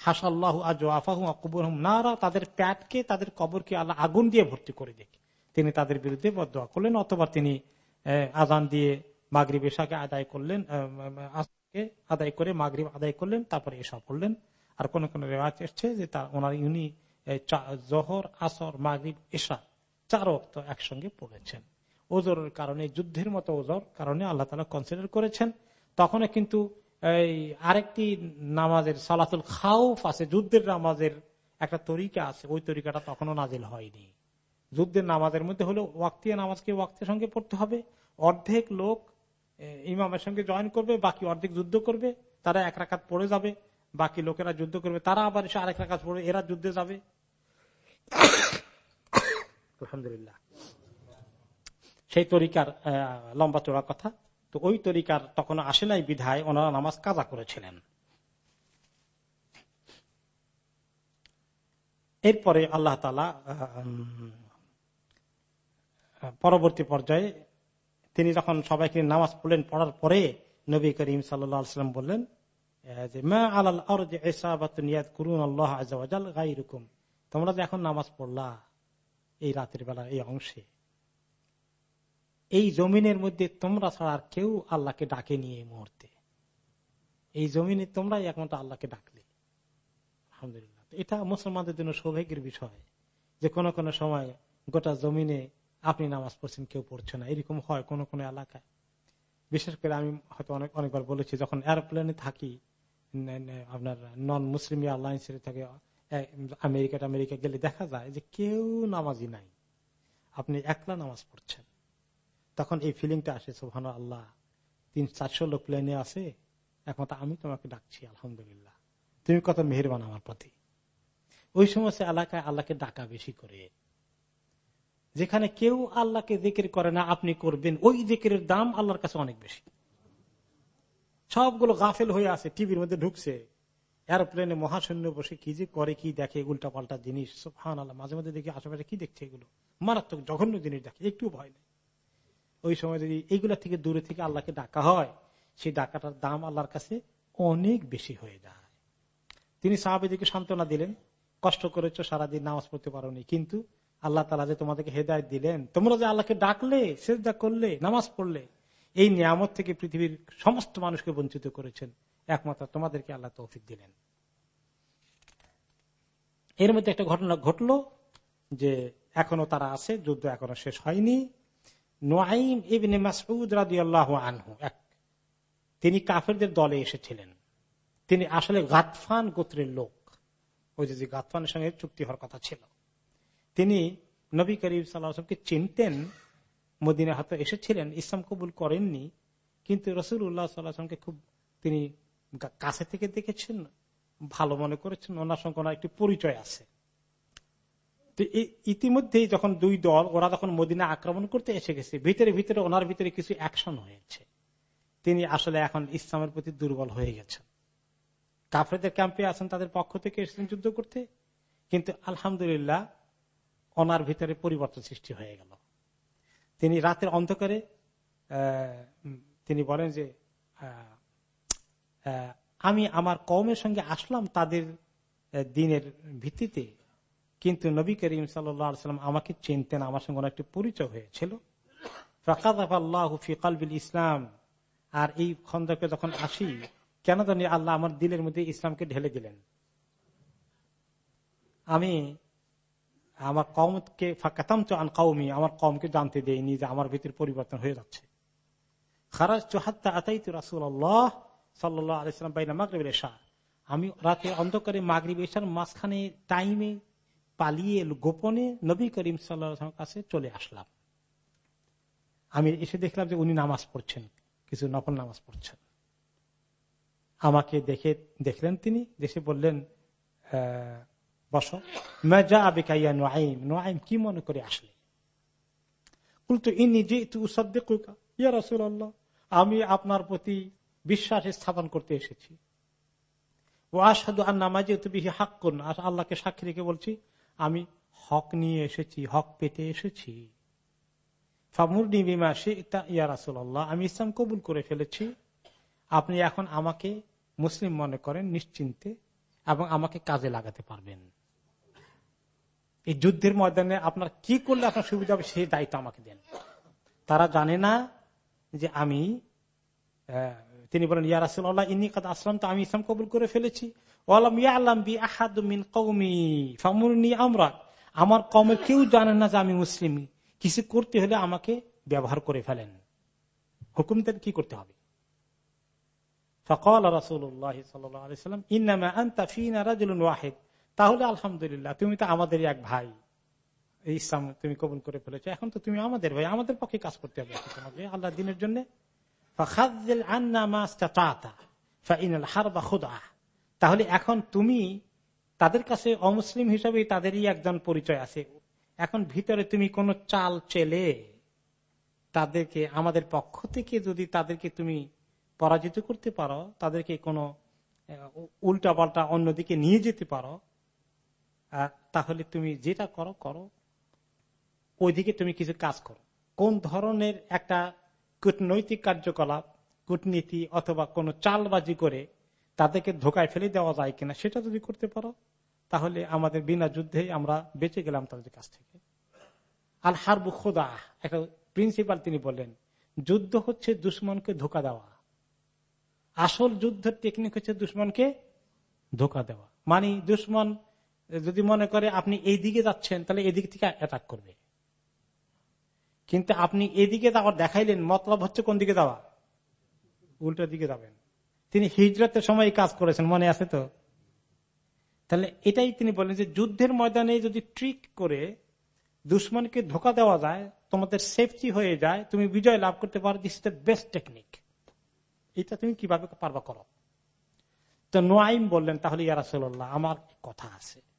হাসাল্লাহ আজওয়াফাহুম অকবুর আহম না তাদের প্যাটকে, তাদের কবরকে আল্লাহ আগুন দিয়ে ভর্তি করে দিক। তিনি তাদের বিরুদ্ধে বদয়া করলেন, অথবা তিনি আজান দিয়ে মাগরীব এশাকে আদায় করলেন আদায় করে, মাগরীব আদায় করলেন, তারপরে এসা পড়লেন। আর কোন কোন রেওয়াজ এসছে যে তার ওনার ইউনি জহর, আসর, মাগরীব, এশা চার অক্ত একসঙ্গে পড়েছেন। ওজোরের কারণে, যুদ্ধের মতো ওজোর কারণে আল্লাহ তালা কনসিডার করেছেন। তখন কিন্তু এই আরেকটি নামাজের সালাতুল খাউফ আছে, যুদ্ধের নামাজের একটা তরিকা আছে, ওই তরিকাটা তখনও নাজিল হয়নি। যুদ্ধের নামাজের মধ্যে হলো ওয়াক্তিয়া নামাজকে ওয়াক্তের সঙ্গে পড়তে হবে। অর্ধেক লোক ইমামের সঙ্গে জয়েন করবে, বাকি অর্ধেক যুদ্ধ করবে, তারা এক রাখাত পড়ে যাবে, বাকি লোকেরা যুদ্ধ করবে, তারা আবার এসে আরেক রাখাত পড়ে, এরা যুদ্ধে যাবে। আলহামদুলিল্লাহ। সেই তরিকার লম্বা চড়া কথা। তো ওই তরিকার তখন আসে নাই বিধায় ওনারা নামাজ কাজা করেছিলেন। এরপরে আল্লাহ পরবর্তী পর্যায়ে তিনি যখন সবাইকে নামাজ পড়লেন, পড়ার পরে নবী করিম সাল্লাম বললেন তোমরা এখন নামাজ পড়লা এই রাতের বেলা, এই অংশে, এই জমিনের মধ্যে তোমরা ছাড়া আর কেউ আল্লাহকে ডাকে নিয়ে এই মুহূর্তে। এই জমিনে তোমরাই একমাত্র আল্লাহকে ডাকলে। আলহামদুলিল্লাহ। এটা মুসলমানদের জন্য সৌভাগ্যের বিষয় যে কোনো কোনো সময় গোটা জমিনে আপনি নামাজ পড়ছেন, কেউ পড়ছে না। এরকম হয় কোন কোন এলাকায়। বিশেষ করে আমি হয়তো অনেক, অনেকবার বলেছি, যখন এরোপ্লেনে থাকি আপনার নন মুসলিম এয়ারলাইন্স থাকে আমেরিকা আমেরিকা গেলে দেখা যায় যে কেউ নামাজি নাই। আপনি একলা নামাজ পড়ছেন। তখন এই ফিলিংটা আসে সোহান আল্লাহ তিন, চারশো লোক প্লেনে আছে, একমাত্র আমি তোমাকে ডাকছি, আলহামদুলিল্লাহ। তুমি কত মেহরবান আমার প্রতি। ওই সমস্ত এলাকায় আল্লাহকে ডাকা বেশি করে। যেখানে কেউ আল্লাহকে জিকির করে না, আপনি করবেন। ওই জিকির দাম আল্লাহর কাছে অনেক বেশি। সবগুলো গাফেল হয়ে আছে, টিভির মধ্যে ঢুকছে। এরোপ্লেনে মহাশূন্য বসে কি যে করে, কি দেখে উল্টা পাল্টা জিনিস। হান আল্লাহ মাঝে মাঝে দেখি আশেপাশে কি দেখছে এগুলো? মারাত্মক জঘন্য জিনিস দেখে একটু ভয় নেই। ওই সময় যদি এইগুলা থেকে দূরে থেকে আল্লাহকে ডাকা হয়, সেই ডাকাটার দাম আল্লাহর কাছে অনেক বেশি হয়ে যায়। তিনি সাহাবিদিকে সান্ত্বনা দিলেন, কষ্ট করেছ, সারাদিন নামাজ পড়তে পারোনি। কিন্তু আল্লাহ তালা যে তোমাদেরকে হেদায়ত দিলেন, তোমরা যে আল্লাহকে ডাকলে, সেজদা করলে, নামাজ পড়লে, এই নিয়ামত থেকে পৃথিবীর সমস্ত মানুষকে বঞ্চিত করেছেন। একমাত্র তোমাদেরকে আল্লাহ তৌফিক দিলেন। এর মধ্যে একটা ঘটনা ঘটলো যে এখনও তারা আছে, যুদ্ধ এখনও শেষ হয়নি। নোয়াইম ইবনে মাসউদ রাজি আল্লাহ আনহু, এক, তিনি কাফেরদের দলে এসেছিলেন। তিনি আসলে গাতফান গোত্রের লোক। ওই যে গাতফানের সঙ্গে চুক্তি হওয়ার কথা ছিল। তিনি নবী করিম সাল্লাহকে চিনতেন মদিনা হাতে এসেছিলেন, ইসলাম কবুল করেননি, কিন্তু রসুল উল্লাহ সাল্লাহামকে খুব তিনি কাছে থেকে দেখেছেন, ভালো মনে করেছেন, ওনার সঙ্গে ওনার একটি পরিচয় আছে। ইতিমধ্যেই যখন দুই দল, ওরা যখন মদিনা আক্রমণ করতে এসে গেছে, ভিতরে ভিতরে ওনার ভিতরে কিছু অ্যাকশন হয়েছে। তিনি আসলে এখন ইসলামের প্রতি দুর্বল হয়ে গেছেন। কাফরেদের ক্যাম্পে আছেন, তাদের পক্ষ থেকে এসেছেন যুদ্ধ করতে, কিন্তু আলহামদুলিল্লাহ ওনার ভিতরে পরিবর্তন সৃষ্টি হয়ে গেল। তিনি রাতের অন্ধকারে তিনি বলেন যে আমি আমার কমের সঙ্গে আসলাম তাদের দিনের ভিত্তিতে, কিন্তু নবী করিম সাল্লাম আমাকে চিনতেন, আমার সঙ্গে একটি পরিচয় হয়েছিল। ইসলাম, আর এই খন্দকে যখন আসি, কেন জানি আল্লাহ আমার দিলের মধ্যে ইসলামকে ঢেলে দিলেন। আমি আমার কমকে ফাঁকাতাম আন কৌমি আমার কমকে জানতে দেয়নি যে আমার ভিতরে পরিবর্তন হয়ে যাচ্ছে। খারাজ চোহাত্তা আতাই তো রাসুল আল্লাহ সাল্লাহ আলাইসালাম বাইনা মাগরিব এসা আমি রাতে অন্ধকারে মাগরিব এসার মাঝখানে টাইমে পালিয়ে গোপনে নবী করিম সাল্লাহ কাছে চলে আসলাম। আমি এসে দেখলাম যে উনি নামাজ পড়ছেন, কিছু নকল নামাজ পড়ছেন। আমাকে দেখে, দেখলেন তিনি দেশে বললেন বসো। নোয়াইম নোয়াইম কি মনে করে আসলে? উল্টো ইনি যে আমি আপনার প্রতি বিশ্বাস স্থাপন করতে এসেছি। ও আসাদু আর নামাজে তুমি হাক আর আল্লাহকে সাক্ষী রেখে বলছি, আমি হক নিয়ে এসেছি, হক পেতে এসেছি। আমি ইসলাম কবুল করে ফেলেছি। আপনি এখন আমাকে মুসলিম মনে করেন নিশ্চিন্তে এবং আমাকে কাজে লাগাতে পারবেন। এই যুদ্ধের ময়দানে আপনার কি করলে আপনার সুবিধা হবে সেই দায়িত্ব আমাকে দেন। তারা জানে না যে আমি তিনি বলেন, ইয়া রাসুল্লাহ ইনি কাদ আসলাম তো আমি ইসলাম কবুল করে ফেলেছি। আমরা। কমে কেউ জানেন না যে আমি মুসলিম। কিছু করতে হলে আমাকে ব্যবহার করে ফেলেন। হুকুম দেন, কি করতে হবে? ফকল রাসুল্লাহ সাল্লাম ইন্নামা আন্তা ফিনা রাজুল ওয়াহেদ। তাহলে আলহামদুলিল্লাহ, তুমি তো আমাদের এক ভাই। এই ইসলাম তুমি কবুল করে ফেলেছো। এখন তো তুমি আমাদের ভাই, আমাদের পক্ষে কাজ করতে হবে তোমাকে আল্লাহ দিনের জন্য। তাহলে এখন তুমি তাদের কাছে অমুসলিম হিসাবে তাদেরই একজন পরিচয় আছে। এখন ভিতরে তুমি কোন চাল চেলে তাদেরকে, আমাদের পক্ষ থেকে যদি তাদেরকে তুমি পরাজিত করতে পারো, তাদেরকে কোনো উল্টা পাল্টা অন্যদিকে নিয়ে যেতে পারো তাহলে তুমি যেটা করো করো। ওইদিকে তুমি কিছু কাজ করো। কোন ধরনের একটা কূটনৈতিক কার্যকলাপ, কূটনীতি অথবা কোন চালবাজি করে তাদেরকে ধোকায় ফেলে দেওয়া যায় কিনা সেটা যদি করতে পারো, তাহলে আমাদের বিনা যুদ্ধে আমরা বেঁচে গেলাম তাদের কাছ থেকে। আর হারবু খোদা, একটা প্রিন্সিপাল তিনি বললেন, যুদ্ধ হচ্ছে দুশ্মনকে ধোকা দেওয়া। আসল যুদ্ধের টেকনিক হচ্ছে দুশ্মনকে ধোকা দেওয়া। মানে দুশ্মন যদি মনে করে আপনি এই দিকে যাচ্ছেন, তাহলে এদিক থেকে অ্যাটাক করবে। কিন্তু আপনি এদিকে যাওয়ার দেখাইলেন, মতলব হচ্ছে কোন দিকে যাওয়া? উল্টো দিকে যাবেন। তিনি হিজরতের সময় কাজ করেছেন, মনে আছে তো? তাহলে এটাই তিনি বলেন যে, যুদ্ধের ময়দানে যদি ট্রিক করে দুশ্মনকে ধোকা দেওয়া যায়, তোমাদের সেফটি হয়ে যায়, তুমি বিজয় লাভ করতে পারো দিস দ্য বেস্ট টেকনিক এটা তুমি কীভাবে পারবা করো? তো নোয়াইম বললেন, তাহলে ইয়ারাসুল্লাহ আমার কথা আছে।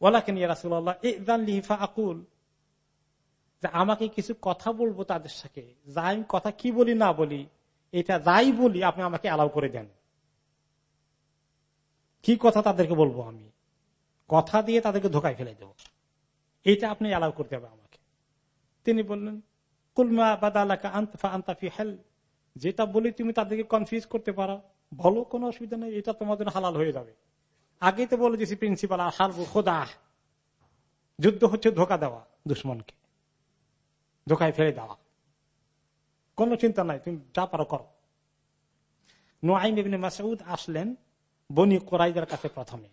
ওলাকেন ইয়ারাসুল্লাহ লিফা আকুল যে আমাকে কিছু কথা বলব তাদের সাথে যাই কথা কি বলি না বলি, এটা যাই বলি আপনি আমাকে অ্যালাউ করে দেন। কি কথা তাদেরকে বলব আমি? কথা দিয়ে তাদেরকে ধোকায় ফেলে দেব। এটা আপনি অ্যালাউ করতে হবে আমাকে। তিনি বললেন কুলমা বাদালাকা আন্তাফি হেল। যেটা বলি তুমি তাদেরকে কনফিউজ করতে পারো। বলো কোনো অসুবিধা নেই, এটা জন্য হালাল হয়ে যাবে। আগে তো বলে দিয়েছি প্রিন্সিপাল হারবো খোদা। যুদ্ধ হচ্ছে ধোকা দেওয়া দুশ্মনকে। ধোকায় ফেলে দেওয়া। কোন চিন্তা নাই, তুমি যা পারো করো। নোয়াইম মাসুদ আসলেন বনি কোরাইদের কাছে প্রথমে।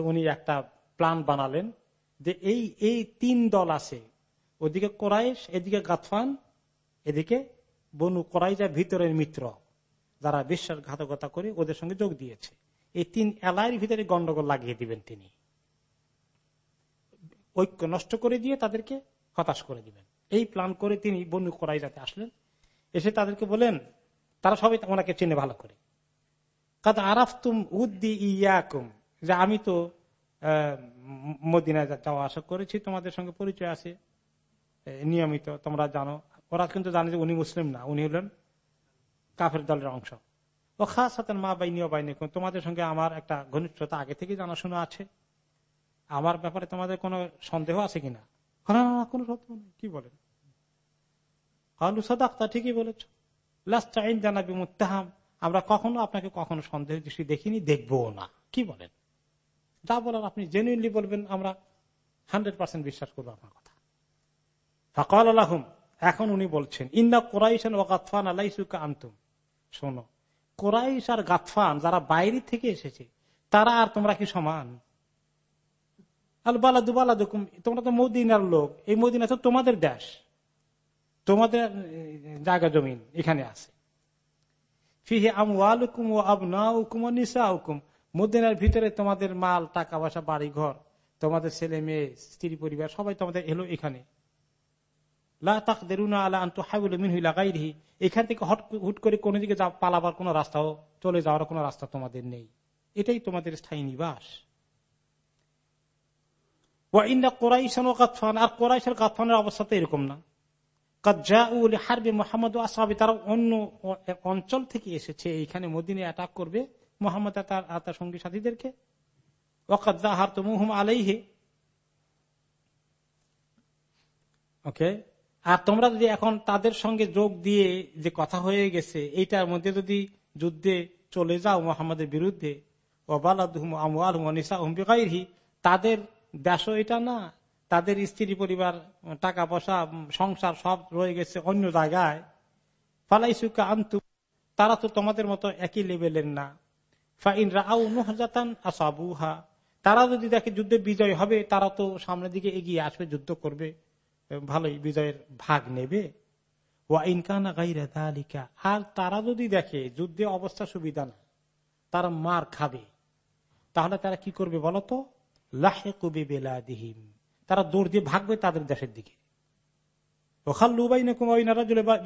উনি একটা প্ল্যান বানালেন যে এই এই তিন দল আছে। ওদিকে কোরাইশ, এদিকে গাতফান, এদিকে বনু কোরাইজা ভিতরের মিত্র, যারা বিশ্বাসঘাতকতা করে ওদের সঙ্গে যোগ দিয়েছে। এই তিন এলাইয়ের ভিতরে গন্ডগোল লাগিয়ে দিবেন তিনি। ঐক্য নষ্ট করে দিয়ে তাদেরকে হতাশ করে দিবেন। এই প্ল্যান করে তিনি বনু কোরাইজাতে আসলেন। এসে তাদেরকে বলেন তারা সবাই ওনাকে চেনে ভালো করে। কাদা আরাফতুম উদ্দি ইয়াকুম। যে আমি তো মদিনায় যাওয়া আসা করেছি, তোমাদের সঙ্গে পরিচয় আছে। নিয়মিত তোমরা জানো। ওরা কিন্তু জানে যে উনি মুসলিম না, উনি হলেন কাফের দলের অংশ। ও খাস হাতেন মা বাইনি বাইনি তোমাদের সঙ্গে আমার একটা ঘনিষ্ঠতা আগে থেকে জানাশোনা আছে। আমার ব্যাপারে তোমাদের কোনো সন্দেহ আছে কিনা? কোনো সন্দেহ নেই। কি বলেন? সদাক্তা, ঠিকই বলেছ। লাস্ট আইন জানাবি মুত্তাহাম আমরা কখনো আপনাকে কখনো সন্দেহ দৃষ্টি দেখিনি দেখব না। কি বলেন? যা বলার আপনি জেনুইনলি বলবেন, আমরা হান্ড্রেড পার্সেন্ট বিশ্বাস করব আপনার কথা। ফকাল আলাহম, এখন উনি বলছেন, ইন্না কোরাইশান ও গাতফান আলাইসুকা আন্তুম। শোনো কোরাইশ আর গাতফান যারা বাইরে থেকে এসেছে, তারা আর তোমরা কি সমান? আল বালাদু বালাদুকুম, তোমরা তো মদিনার লোক, এই মদিনা তো তোমাদের দেশ। তোমাদের জায়গা জমিন এখানে আছে। ফিহে আমওয়ালুকুম ও আবনাউকুম ও নিসাউকুম, মদিনার ভিতরে তোমাদের মাল টাকা পয়সা বাড়ি ঘর তোমাদের ছেলে মেয়ে স্ত্রী পরিবার সবাই তোমাদের এলো এখানে। এখান থেকে হুট করে কোন দিকে পালাবার কোন রাস্তাও চলে যাওয়ার কোন রাস্তা তোমাদের নেই। এটাই তোমাদের স্থায়ী নিবাস। আর কোরাইশের গাতফানের অবস্থা তো এরকম না। তারা অন্য অঞ্চল থেকে এসেছে, এইখানে মদিনে অ্যাটাক করবে মোহাম্মদ তার সঙ্গী সাথীদেরকে। ওকাদ্দাহার তো মুহম আলাইহে। ওকে আর তোমরা যদি এখন তাদের সঙ্গে যোগ দিয়ে যে কথা হয়ে গেছে, এইটার মধ্যে যদি যুদ্ধে চলে যাও মোহাম্মদের বিরুদ্ধে তাদের দেশ এটা না। তাদের স্ত্রী পরিবার টাকা পয়সা সংসার সব রয়ে গেছে অন্য জায়গায়। ফালাই ফালাইসুকা আন্তু তারা তো তোমাদের মতো একই লেভেলের না। তারা যদি দেখে যুদ্ধে বিজয় হবে, তারা তো সামনের দিকে এগিয়ে আসবে, যুদ্ধ করবে। ভালোই বিজয়ের ভাগ নেবে। আর তারা যদি দেখে যুদ্ধে অবস্থা সুবিধা না, তারা মার খাবে। তাহলে তারা কি করবে বলতো লাহে তারা দৌড় দিয়ে ভাগবে তাদের দেশের দিকে।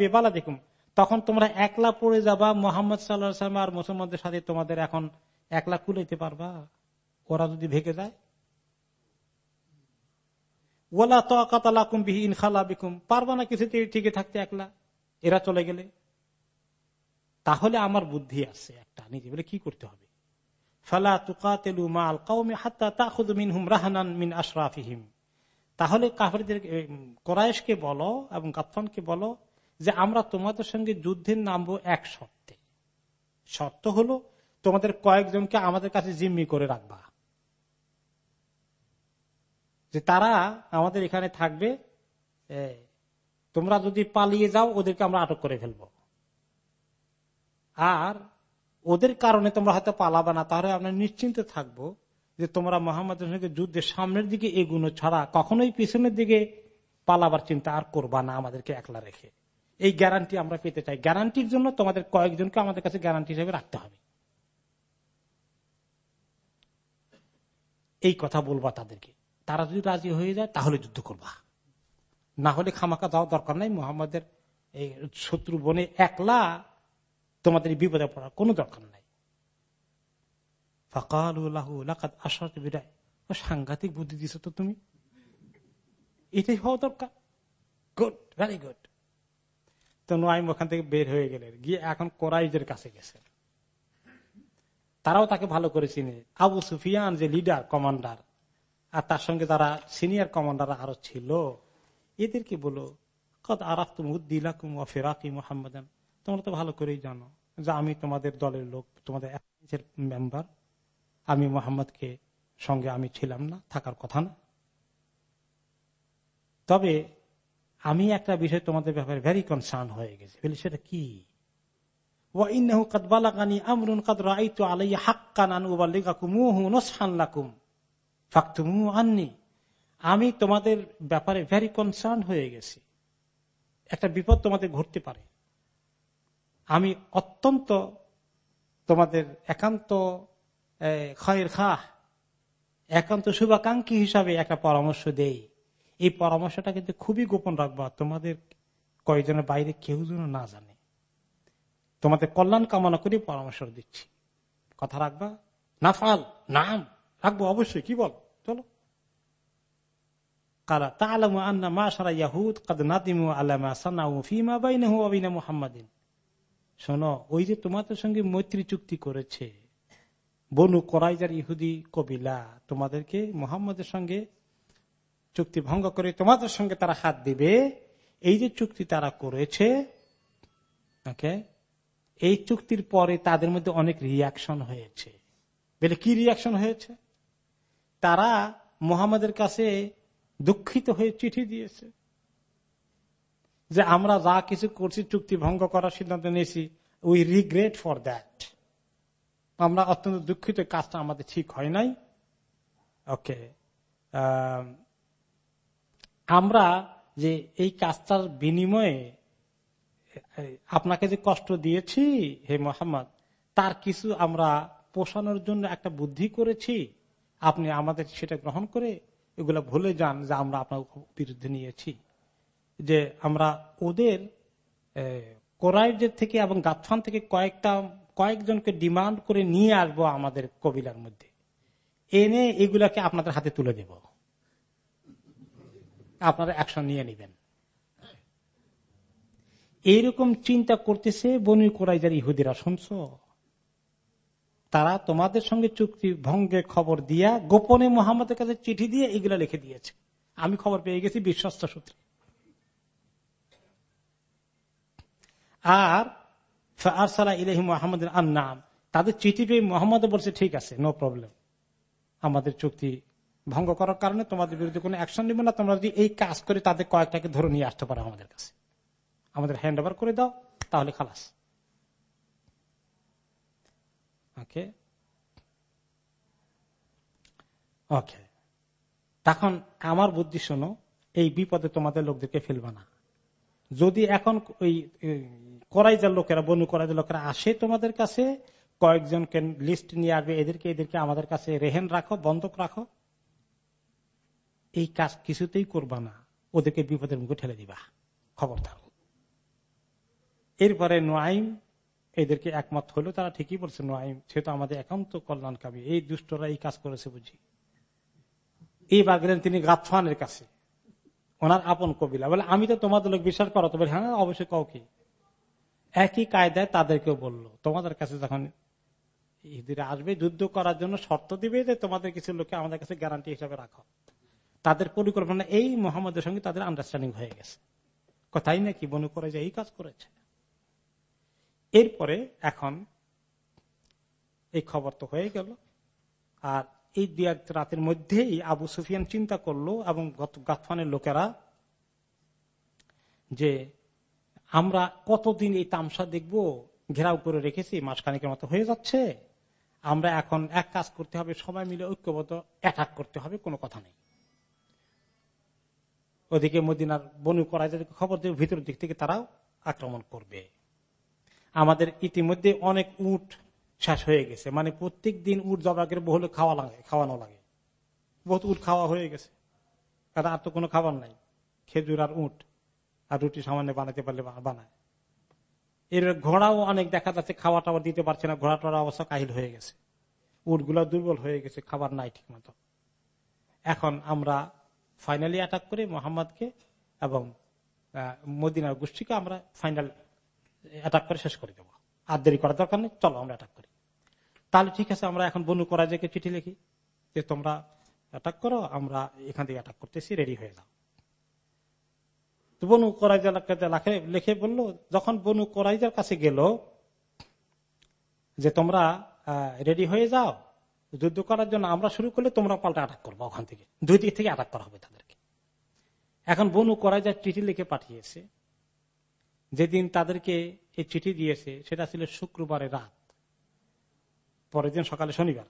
বেবালা দেখুন তখন তোমরা একলা পড়ে যাবা, মোহাম্মদ সাল্লাহ আর মুসলমানদের সাথে তোমাদের এখন একলা কুলাইতে পারবা। ওরা যদি ভেগে যায় ওলা তালাকুম বিহি ইনখালা বিকুম। পারবা না কিছুতে টিকে থাকতে একলা। এরা চলে গেলে। তাহলে আমার বুদ্ধি আছে একটা নিজে বলে কি করতে হবে? ফালা তুকাতেলু মাল কাউমে হাত্তা তাহুদ মিনহুম রাহানান মিন আশরাফিহিম। তাহলে কাফেরদের কোরআশকে বলো এবং গাফানকে বলো যে, আমরা তোমাদের সঙ্গে যুদ্ধের নামবো এক শর্তে। শর্ত হলো, তোমাদের কয়েকজনকে আমাদের কাছে জিম্মি করে রাখবা। যে তারা আমাদের এখানে থাকবে তোমরা যদি পালিয়ে যাও, ওদেরকে আমরা আটক করে ফেলব। আর ওদের কারণে তোমরা হয়তো পালাবে না, তাহলে আমরা নিশ্চিন্তে থাকব যে তোমরা মোহাম্মদের সঙ্গে যুদ্ধের সামনের দিকে এগুলো ছাড়া কখনোই পিছনের দিকে পালাবার চিন্তা আর করবা না, আমাদেরকে একলা রেখে। এই গ্যারান্টি আমরা পেতে চাই। গ্যারান্টির জন্য তোমাদের কয়েকজনকে আমাদের কাছে গ্যারান্টি হিসেবে রাখতে হবে। এই কথা বলবা তাদেরকে। তারা যদি রাজি হয়ে যায়, তাহলে যুদ্ধ করবা। না হলে খামাকা যাওয়ার দরকার নাই, মোহাম্মদের এই শত্রু বনে একলা তোমাদের বিপদে পড়ার কোন দরকার নাই। সাংঘাতিক বুদ্ধি দিছ তো তুমি। এটাই হওয়া দরকার। Good, very good. তো নোয়াইম ওখান থেকে বের হয়ে গেলেন। গিয়ে এখন কোরাইজের কাছে গেছে। তারাও তাকে ভালো করে চিনে। আবু সুফিয়ান যে লিডার কমান্ডার আর তার সঙ্গে যারা সিনিয়র কমান্ডার আরও ছিল, এদেরকে বলো কত আরাফ তুমুদ্দিলাকুম ফেরাকি মোহাম্মদান? তোমরা তো ভালো করেই জানো যে আমি তোমাদের দলের লোক, তোমাদের মেম্বার আমি মোহাম্মদকে সঙ্গে আমি ছিলাম না, থাকার কথা না। তবে আমি একটা বিষয় তোমাদের ব্যাপারে ভেরি কনসার্ন হয়ে গেছে। বলি, সেটা কি? আমরুন কাদ রাইতু আলাইয়া হাক্কান আনু বা লাকুম। ফাক্তুমু আননি। আমি তোমাদের ব্যাপারে ভেরি কনসার্ন হয়ে গেছি। একটা বিপদ তোমাদের ঘটতে পারে। আমি অত্যন্ত তোমাদের একান্ত খয়ের খাহ, একান্ত শুভাকাঙ্ক্ষী হিসাবে একটা পরামর্শ দেই। এই পরামর্শটা কিন্তু খুবই গোপন রাখবা তোমাদের কয়েকজনের বাইরে কেউ যেন না জানে। তোমাদের কল্যাণ কামনা করে পরামর্শ দিচ্ছি। কথা রাখবা? না ফাল নাম রাখব অবশ্যই, কি বল? চলো। আন্না ইয়াহুদ কাদ নাদিমু শোনো, ওই যে তোমাদের সঙ্গে মৈত্রী চুক্তি করেছে, বনু করাইজার ইহুদি কবিলা, তোমাদেরকে মোহাম্মদের সঙ্গে চুক্তি ভঙ্গ করে তোমাদের সঙ্গে তারা হাত দিবে। এই যে চুক্তি তারা করেছে এই চুক্তির পরে তাদের মধ্যে অনেক রিয়াকশন হয়েছে। বলে, কি রিয়াকশন হয়েছে? তারা মোহাম্মদের কাছে দুঃখিত হয়ে চিঠি দিয়েছে যে আমরা যা কিছু করছি, চুক্তি ভঙ্গ করার সিদ্ধান্ত নিয়েছি উই রিগ্রেট ফর দ্যাট আমরা অত্যন্ত দুঃখিত কাজটা আমাদের ঠিক হয় নাই। ওকে আমরা যে এই কাজটার বিনিময়ে, আপনাকে যে কষ্ট দিয়েছি, হে মোহাম্মদ, তার কিছু আমরা পোষানোর জন্য একটা বুদ্ধি করেছি। আপনি আমাদের সেটা গ্রহণ করে এগুলো ভুলে যান যে আমরা আপনার বিরুদ্ধে নিয়েছি। যে আমরা ওদের কোরআদের থেকে এবং গাছফান থেকে কয়েকটা, কয়েকজনকে ডিমান্ড করে নিয়ে আসব আমাদের কবিলার মধ্যে। এনে এগুলাকে আপনাদের হাতে তুলে দেব। আপনারা অ্যাকশন নিয়ে নেবেন। এইরকম চিন্তা করতেছে বনি কোরাইজার ইহুদিরা, শুনছ? তারা তোমাদের সঙ্গে চুক্তি ভঙ্গের খবর দিয়া গোপনে মোহাম্মদের কাছে চিঠি দিয়ে এগুলা লিখে দিয়েছে। আমি খবর পেয়ে গেছি বিশ্বস্ত সূত্রে। আর মোহাম্মদের তাদের চিঠি পেয়ে মোহাম্মদ বলছে, ঠিক আছে নো প্রবলেম আমাদের চুক্তি ভঙ্গ করার কারণে তোমাদের বিরুদ্ধে কোনো অ্যাকশন নিবে না। তোমরা যদি এই কাজ করে তাদের কয়েকটাকে ধরে নিয়ে আসতে পারো আমাদের কাছে। আমাদের হ্যান্ড ওভার করে দাও, তাহলে খালাস। ওকে? ওকে। তখন আমার বুদ্ধি শোনো, এই বিপদে তোমাদের লোকদেরকে ফেলবে না। যদি এখন ওই করাইজার লোকেরা, বনু করাইজার লোকেরা আসে তোমাদের কাছে, কয়েকজনকে লিস্ট নিয়ে আসবে, এদেরকে এদেরকে আমাদের কাছে রেহেন রাখো, বন্ধক রাখো, এই কাজ কিছুতেই করবা না। ওদেরকে বিপদের মুখে ঠেলে দিবা। খবরদার এরপরে নোয়াইম এদেরকে একমত হলো, তারা ঠিকই বলছে, নোয়াইম সে তো আমাদের একান্ত কল্যাণকামী। এই দুষ্টরা এই কাজ করেছে বুঝি। এইবার গেলেন তিনি গাফানের কাছে। ওনার আপন কবিলা। বলে, আমি তো তোমাদের লোক বিশ্বাস করো? তবে হ্যাঁ অবশ্যই কাউকে একই কায়দায় তাদেরকেও বলল, তোমাদের কাছে যখন ইহুদিরা আসবে, যুদ্ধ করার জন্য শর্ত দিবে যে তোমাদের কিছু লোককে আমাদের কাছে গ্যারান্টি হিসাবে রাখো। তাদের পরিকল্পনা, এই মোহাম্মদের সঙ্গে তাদের আন্ডারস্ট্যান্ডিং হয়ে গেছে। কথাই নাকি মনে করে যে এই কাজ করেছে। এরপরে এখন এই খবর তো হয়ে গেল। আর এই দু এক রাতের মধ্যেই আবু সুফিয়ান চিন্তা করল এবং গাফানের লোকেরা যে আমরা কতদিন এই তামসা দেখব, ঘেরাও করে রেখেছি, মাসখানিকের মতো হয়ে যাচ্ছে, আমরা এখন এক কাজ করতে হবে, সবাই মিলে ঐক্যবদ্ধ অ্যাটাক করতে হবে, কোনো কথা নেই। ওদিকে মদিনার বনু করা যাদেরকে খবর দেবে ভিতরের দিক থেকে তারাও আক্রমণ করবে। আমাদের ইতিমধ্যে অনেক উঠ শেষ হয়ে গেছে। মানে প্রত্যেক দিন উঠ জবা করে বহুলে খাওয়া লাগে, খাওয়ানো লাগে। বহুত উঠ খাওয়া হয়ে গেছে। কারণ আর তো কোনো খাবার নাই। খেজুর আর উঠ আর রুটি সামান্য বানাতে পারলে বানায়। এর ঘোড়াও অনেক দেখা যাচ্ছে খাওয়া টাওয়া দিতে পারছে না। ঘোড়া টোড়া অবস্থা কাহিল হয়ে গেছে। উটগুলো দুর্বল হয়ে গেছে, খাবার নাই ঠিক মতো এখন আমরা ফাইনালি অ্যাটাক করে মোহাম্মদকে এবং মদিনার গোষ্ঠীকে আমরা ফাইনাল অ্যাটাক করে শেষ করে দেবো। আর দেরি করার দরকার নেই, চলো আমরা অ্যাটাক করি। তাহলে ঠিক আছে, আমরা এখন বনু করা যে চিঠি লিখি, যে তোমরা অ্যাটাক করো, আমরা এখান থেকে অ্যাটাক করতেছি রেডি হয়ে যাও। বনু কোরাইজার লিখে বলল, যখন বনু কোরাইজার কাছে গেল, যে তোমরা রেডি হয়ে যাও, যুদ্ধ করার জন্য আমরা শুরু করলে তোমরা পাল্টা আটাক করব ওখান থেকে। দুই দিক থেকে আটাক করা হবে তাদেরকে। এখন বনু কোরাইজার চিঠি লিখে পাঠিয়েছে যেদিন তাদেরকে এই চিঠি দিয়েছে, সেটা ছিল শুক্রবারের রাত। পরের দিন সকালে শনিবার।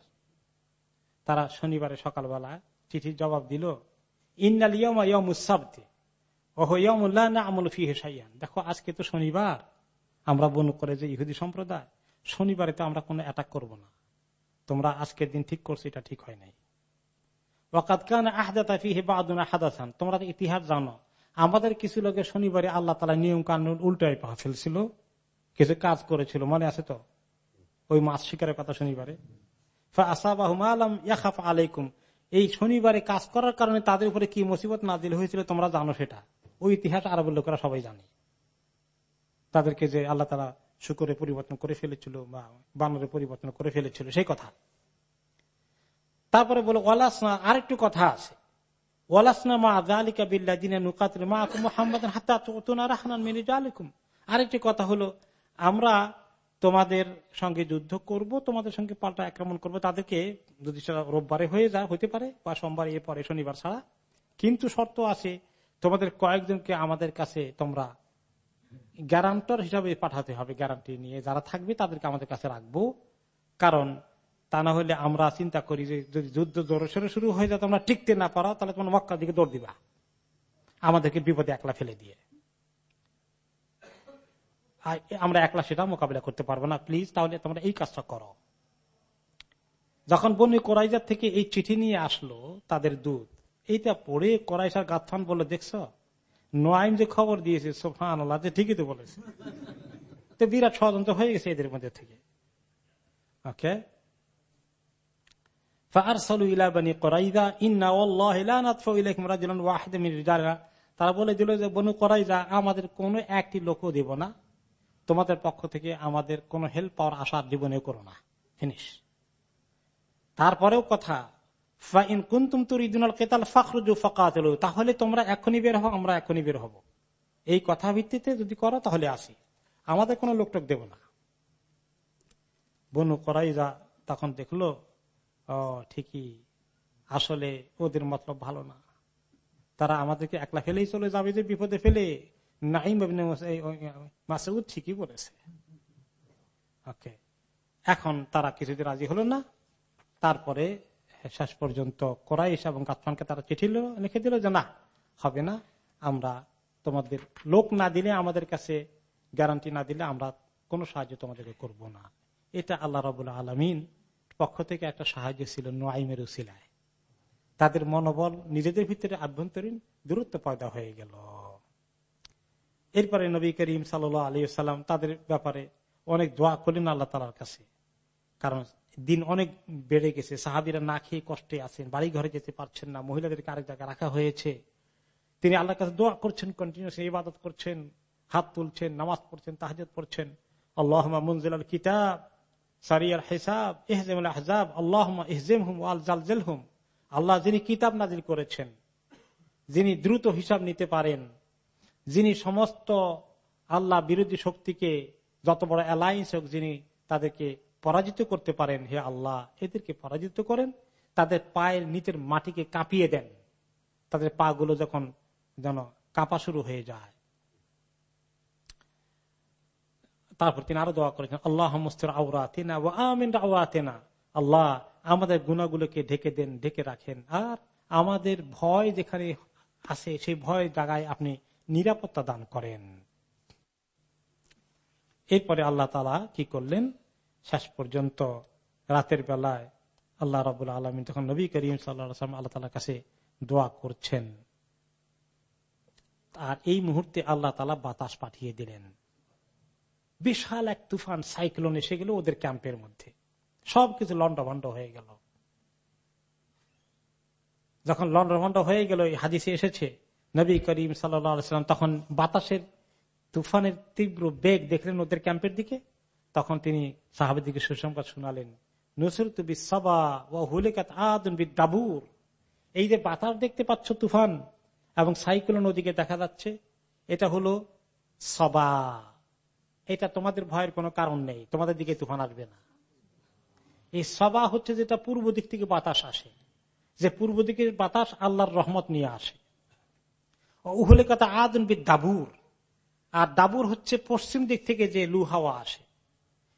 তারা শনিবারে সকালবেলা চিঠির জবাব দিল দেখো, আজকে তো শনিবার। আমরা বনু করে যে ইহুদি সম্প্রদায়, শনিবারে তো আমরা কোনো অ্যাটাক করব না। তোমরা আজকের দিন ঠিক করছ, এটা ঠিক হয় নাই। ফিহে বাদুনা হাদাসান তোমরা ইতিহাস জানো আমাদের কিছু লোকের শনিবারে আল্লাহ তালা নিয়ম কানুন উল্টায় পা ফেলছিল কিছু কাজ করেছিল, মনে আছে তো? ওই মাছ শিকারের কথা শনিবারে। আলাইকুম। এই শনিবারে কাজ করার কারণে তাদের উপরে কি মুসিবত নাজিল হয়েছিল তোমরা জানো সেটা। ওই ইতিহাস আরবের লোকেরা সবাই জানে। তাদেরকে যে আল্লাহ তালা শুকরে পরিবর্তন করে ফেলেছিল বা বানরে পরিবর্তন করে ফেলেছিল, সেই কথা। তারপরে বলো আরেকটু কথা আছে। আরেকটি কথা হলো, আমরা তোমাদের সঙ্গে যুদ্ধ করব, তোমাদের সঙ্গে পাল্টা আক্রমণ করব, তাদেরকে যদি সেটা রোববারে হয়ে যায় হতে পারে, বা সোমবার এ পরে, শনিবার ছাড়া। কিন্তু শর্ত আছে, তোমাদের কয়েকজনকে আমাদের কাছে তোমরা গ্যারান্টর হিসাবে পাঠাতে হবে গ্যারান্টি নিয়ে। যারা থাকবে তাদেরকে আমাদের কাছে রাখব। কারণ তা না হলে আমরা চিন্তা করি যে যদি যুদ্ধ জোরে সরে শুরু হয়ে যায়, তোমরা টিকতে না পারো, তাহলে তোমার মক্কার দিকে দৌড় দিবা। আমাদেরকে বিপদে একলা ফেলে দিয়ে। আমরা একলা সেটা মোকাবিলা করতে পারব না প্লিজ তাহলে তোমরা এই কাজটা করো। যখন বনি কোরাইজার থেকে এই চিঠি নিয়ে আসলো তাদের দুধ এইটা পড়ে কোরাইশার গাথান বলে দেখছ? নোয়াইম যে খবর দিয়েছে সোফান যে ঠিকই তো বলেছে। তো বিরাট ষড়যন্ত্র হয়ে গেছে এদের মধ্যে থেকে। ওকে তারা বলে দিল যে, বনু করাইজা আমাদের কোন একটি লোকও দেব না। তোমাদের পক্ষ থেকে আমাদের কোন হেল্প পাওয়ার আশার জীবনে করো না। ফিনিশ তারপরেও কথা তাহলে তোমরা এখনই বের হো আমরা এখনই বের হব। এই কথা ভিত্তিতে যদি করো, তাহলে আসি। আমাদের কোনো লোকটোক দেব না। বনু করাই যা তখন দেখল ও, ঠিকই। আসলে ওদের মতলব ভালো না। তারা আমাদেরকে একলা ফেলেই চলে যাবে যে বিপদে ফেলে। নাইম মাসুদ ঠিকই বলেছে। ওকে। এখন তারা কিছুদিন রাজি হলো না। তারপরে শেষ পর্যন্ত কোরাইশ এবং কাতফানকে তারা চিঠি লিখে দিল যে, না, হবে না। আমরা তোমাদের লোক না দিলে, আমাদের কাছে গ্যারান্টি না দিলে আমরা কোনো সাহায্য তোমাদেরকে করব না। এটা আল্লাহ রবুল্লা আলমিন পক্ষ থেকে একটা সাহায্য ছিল নোয়াইমের উসিলায়। তাদের মনোবল নিজেদের ভিতরে আভ্যন্তরীণ দূরত্ব পয়দা হয়ে গেল। এরপরে নবী করিম সাল আলী সাল্লাম তাদের ব্যাপারে অনেক দোয়া করলেন আল্লাহ তালার কাছে। কারণ দিন অনেক বেড়ে গেছে, সাহাবিরা না খেয়ে কষ্টে আছেন বাড়ি ঘরে যেতে পারছেন না, মহিলাদেরকে আরেক জায়গায় রাখা হয়েছে। তিনি আল্লাহর কাছে দোয়া করছেন কন্টিনিউস ইবাদত করছেন, হাত তুলছেন, নামাজ পড়ছেন তাহাজত পড়ছেন। আল্লাহ মুনজিল কিতাব সারিয়ার হেসাব এহজেম আহজাব আল্লাহ ইহজেম হুম আল জালজেল হুম আল্লাহ যিনি কিতাব নাজিল করেছেন, যিনি দ্রুত হিসাব নিতে পারেন, যিনি সমস্ত আল্লাহ বিরোধী শক্তিকে যত বড় অ্যালায়েন্স হোক যিনি তাদেরকে পরাজিত করতে পারেন, হে আল্লাহ, এদেরকে পরাজিত করেন, তাদের পায়ের নিচের মাটিকে কাঁপিয়ে দেন। তাদের পা গুলো যখন যেন কাঁপা শুরু হয়ে যায়। তারপর তিনি আরও দোয়া করেছেন আল্লাহ আল্লাহ, আমাদের গুণাগুলোকে ঢেকে দেন, ঢেকে রাখেন। আর আমাদের ভয় যেখানে আছে, সেই ভয় জায়গায় আপনি নিরাপত্তা দান করেন। এরপরে আল্লাহ তালা কি করলেন? শেষ পর্যন্ত রাতের বেলায় আল্লাহ রাবুল আলমী তখন নবী করিম সাল্লাম আল্লাহ তালার কাছে দোয়া করছেন, আর এই মুহূর্তে আল্লাহ তালা বাতাস পাঠিয়ে দিলেন। বিশাল এক তুফান সাইক্লোন এসে গেল ওদের ক্যাম্পের মধ্যে। সবকিছু লন্ডভন্ড হয়ে গেল। যখন লন্ডভন্ড হয়ে গেল হাদিসে এসেছে, নবী করিম সাল্লাম তখন বাতাসের, তুফানের তীব্র বেগ দেখলেন ওদের ক্যাম্পের দিকে। তখন তিনি সাহাবেদিকে সুসংবাদ শোনালেন, নসরত সবা ও হুলেকাত আদুন দাবুর এই যে বাতাস দেখতে পাচ্ছ তুফান এবং সাইক্লোন ওদিকে দেখা যাচ্ছে, এটা হলো সবা। এটা তোমাদের ভয়ের কোনো কারণ নেই। তোমাদের দিকে তুফান আসবে না। এই সবা হচ্ছে যেটা পূর্ব দিক থেকে বাতাস আসে। যে পূর্ব দিকের বাতাস আল্লাহর রহমত নিয়ে আসে। উহলে কথা আদন দাবুর। আর দাবুর হচ্ছে পশ্চিম দিক থেকে যে লু হাওয়া আসে।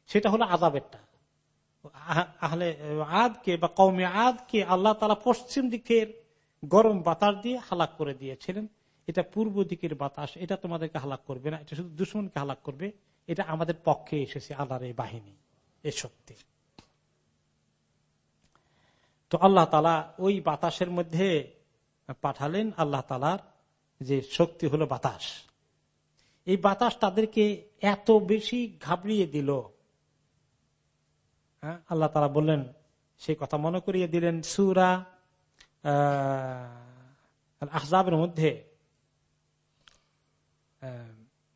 সেটা হলো আজাবেরটা আহলে আদকে বা কৌমে আদকে আল্লাহ তালা পশ্চিম দিকের গরম বাতাস দিয়ে হালাক করে দিয়েছিলেন। এটা পূর্ব দিকের বাতাস। এটা তোমাদেরকে হালাক করবে না। এটা শুধু দুশ্মনকে হালাক করবে। এটা আমাদের পক্ষে এসেছে আল্লাহর এই বাহিনী এ শক্তি। তো আল্লাহ তালা ওই বাতাসের মধ্যে পাঠালেন আল্লাহ তালার যে শক্তি হলো বাতাস। এই বাতাস তাদেরকে এত বেশি ঘাবড়িয়ে দিল। হ্যাঁ, আল্লাহ তালা বললেন সেই কথা মনে করিয়ে দিলেন সুরা আহজাবের মধ্যে।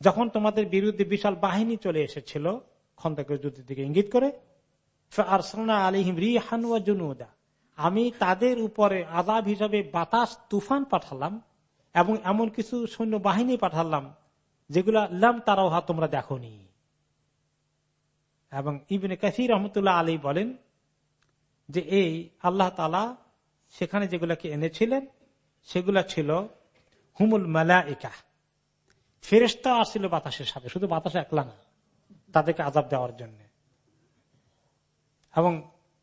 যখন তোমাদের বিরুদ্ধে বিশাল বাহিনী চলে এসেছিল খন্দাকের যুদ্ধের দিকে ইঙ্গিত করে আলিহিম রিহান জুনুদা। আমি তাদের উপরে আদাব হিসাবে বাতাস, তুফান পাঠালাম এবং এমন কিছু সৈন্য বাহিনী পাঠালাম, যেগুলা লাম তারাও হা তোমরা দেখনি। এবং ইবনে কাসির রহমতুল্লাহ আলী বলেন যে, এই আল্লাহ তালা সেখানে যেগুলাকে এনেছিলেন, সেগুলা ছিল হুমুল মালা একা ফেরেস্তা আসছিল বাতাসের সাথে, শুধু বাতাস একলা না, তাদেরকে আজাব দেওয়ার জন্য। এবং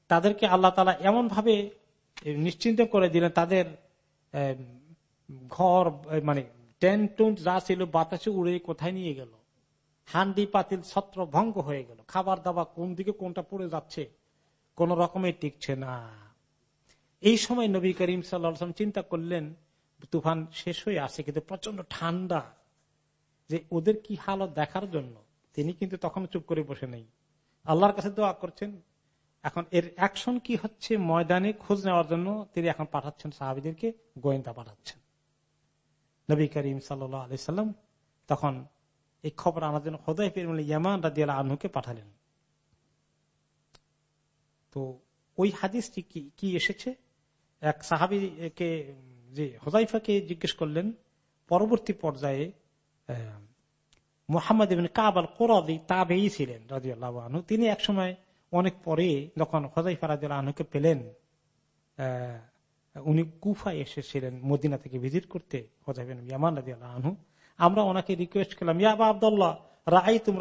তাদেরকে আল্লাহ তালা এমন ভাবে নিশ্চিন্ত করে দিলেন, তাদের ঘর মানে টেন্ট টুন্ট যা ছিল বাতাসে উড়ে কোথায় নিয়ে গেল? হান্ডি, পাতিল ছত্র ভঙ্গ হয়ে গেল। খাবার দাবার কোন দিকে কোনটা পড়ে যাচ্ছে, কোন রকমে টিকছে না। এই সময় নবী করিম সাল্লাম চিন্তা করলেন, তুফান শেষ হয়ে আসে, কিন্তু প্রচণ্ড ঠান্ডা। যে ওদের কি হালত দেখার জন্য? তিনি কিন্তু তখন চুপ করে বসে নেই। আল্লাহর কাছে দোয়া করছেন, এখন এর অ্যাকশন কি হচ্ছে ময়দানে খোঁজ নেওয়ার জন্য তিনি এখন পাঠাচ্ছেন সাহাবিদেরকে, গোয়েন্দা পাঠাচ্ছেন। নবী করিম সাল্লাম তখন এই খবর আনার জন্য হদয় ইয়ামান রাজিয়াল আনহুকে পাঠালেন। তো ওই হাদিসটি কি এসেছে? এক সাহাবিকে, যে হোজাইফাকে জিজ্ঞেস করলেন, পরবর্তী পর্যায়ে মোহাম্মদ কাবাল কোরদি তাবেই ছিলেন রাজিয়াল্লাহ আনহু। তিনি একসময় অনেক পরে যখন হজাই ফারাদ আনহুকে পেলেন উনি কুফায় এসেছিলেন মদিনা থেকে ভিজিট করতে আমরা ওনাকে রিকোয়েস্ট করলাম ইয়াবা আবদুল্লাহ রাই তুম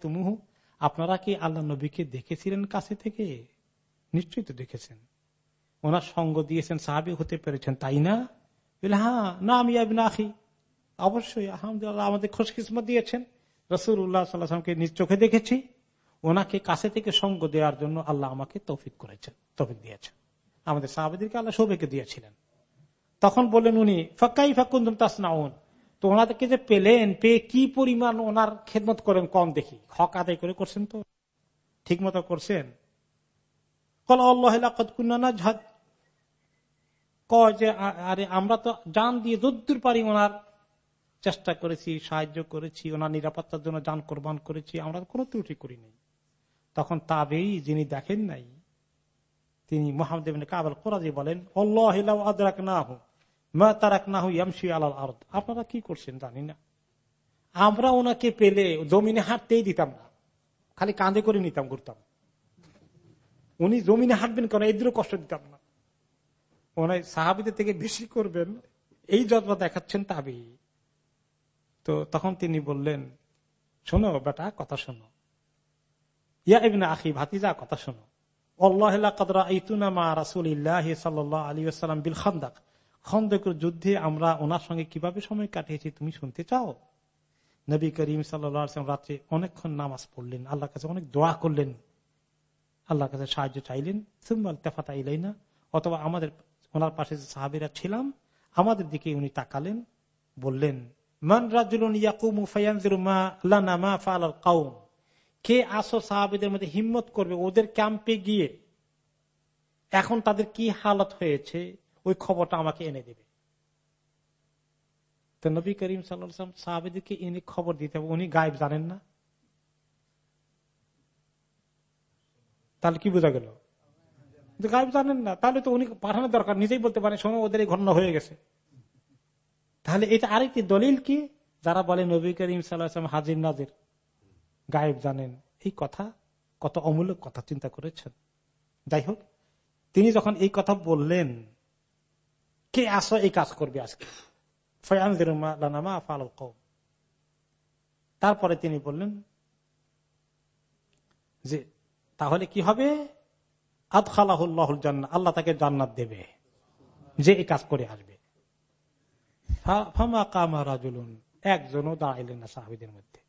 তুমুহু আপনারা কি আল্লাহ নবীকে দেখেছিলেন কাছে থেকে? নিশ্চয়ই তো দেখেছেন। ওনার সঙ্গ দিয়েছেন, সাহাবি হতে পেরেছেন, তাই না? হ্যাঁ না আমি আখি। অবশ্যই আহমদুল্লাহ আমাদের খোঁজ কিসমত দিয়েছেন রসুল উল্লাহ সাল্লাহামকে নিজ চোখে দেখেছি। ওনাকে কাছে থেকে সঙ্গ দেওয়ার জন্য আল্লাহ আমাকে তৌফিক করেছেন, তৌফিক দিয়েছেন। আমাদের সাহাবেদিকে আল্লাহ সৌভিকে দিয়েছিলেন। তখন বললেন উনি ফাঁকাই ফাকুন্দম তাসনাউন? তো ওনাদেরকে যে পেলেন, পেয়ে কি পরিমাণ ওনার খেদমত করেন কম দেখি। হক আদায় করে করছেন তো। ঠিক মতো করছেন আরে আমরা তো জান দিয়ে যদ্দুর পারি ওনার চেষ্টা করেছি, সাহায্য করেছি, ওনার নিরাপত্তার জন্য যান কোরবান করেছি, আমরা কোনো ত্রুটি করিনি তখন তাবেই যিনি দেখেন নাই, তিনি মোহাম্মদ কাবাল কোরআজি বলেন আপনারা কি করছেন জানি না। আমরা ওনাকে পেলে জমিনে হাঁটতেই দিতাম না, খালি কাঁধে করে নিতাম, ঘুরতাম। উনি জমিনে হাঁটবেন কেন? এদেরও কষ্ট দিতাম না। ওনার সাহাবিদের থেকে বেশি করবেন, এই যত্ন দেখাচ্ছেন তাবি তো তখন তিনি বললেন, শোনো বেটা, কথা শোনো। ইয়া ইবনা আখি ভাতিজা, কথা শোনো। যুদ্ধে আমরা ওনার সঙ্গে কীভাবে সময় কাটিয়েছি তুমি শুনতে চাও? নবী করিম সাল্লাম রাত্রে অনেকক্ষণ নামাজ পড়লেন আল্লাহ কাছে অনেক দোয়া করলেন। আল্লাহর কাছে সাহায্য চাইলেন সুম্বাল তেফাতা ইলাই না অথবা আমাদের ওনার পাশে সাহাবিরা ছিলাম, আমাদের দিকে উনি তাকালেন, বললেন, মান রাজুলন ইয়াকুমু কে আসো সাহাবিদের মধ্যে হিম্মত করবে ওদের ক্যাম্পে গিয়ে? এখন তাদের কি হালত হয়েছে, ওই খবরটা আমাকে এনে দেবে। তো নবী করিম সাল্লাম সাহাবিদেরকে এনে খবর দিতে হবে, উনি গায়েব জানেন না। তাহলে কি বোঝা গেল? কিন্তু গায়েব জানেন না, তাহলে তো উনি পাঠানোর দরকার, নিজেই বলতে পারেন, শোনো, ওদের এই ঘটনা হয়ে গেছে। তাহলে এটা আরেকটি দলিল কি? যারা বলে নবী করিম সাল্লাম হাজির নাজির, গায়েব জানেন। এই কথা কত অমূল্য কথা চিন্তা করেছেন। যাই হোক, তিনি যখন এই কথা বললেন, কে আসো, এই কাজ করবে আজকে? তারপরে তিনি বললেন যে, তাহলে কি হবে? আদখালাহুল্লাহুল জান্নাত আল্লাহ তাকে জান্নাত দেবে, যে এই কাজ করে আসবে। ফামা একজনও দাঁড়াইলেন না সাহাবিদের মধ্যে।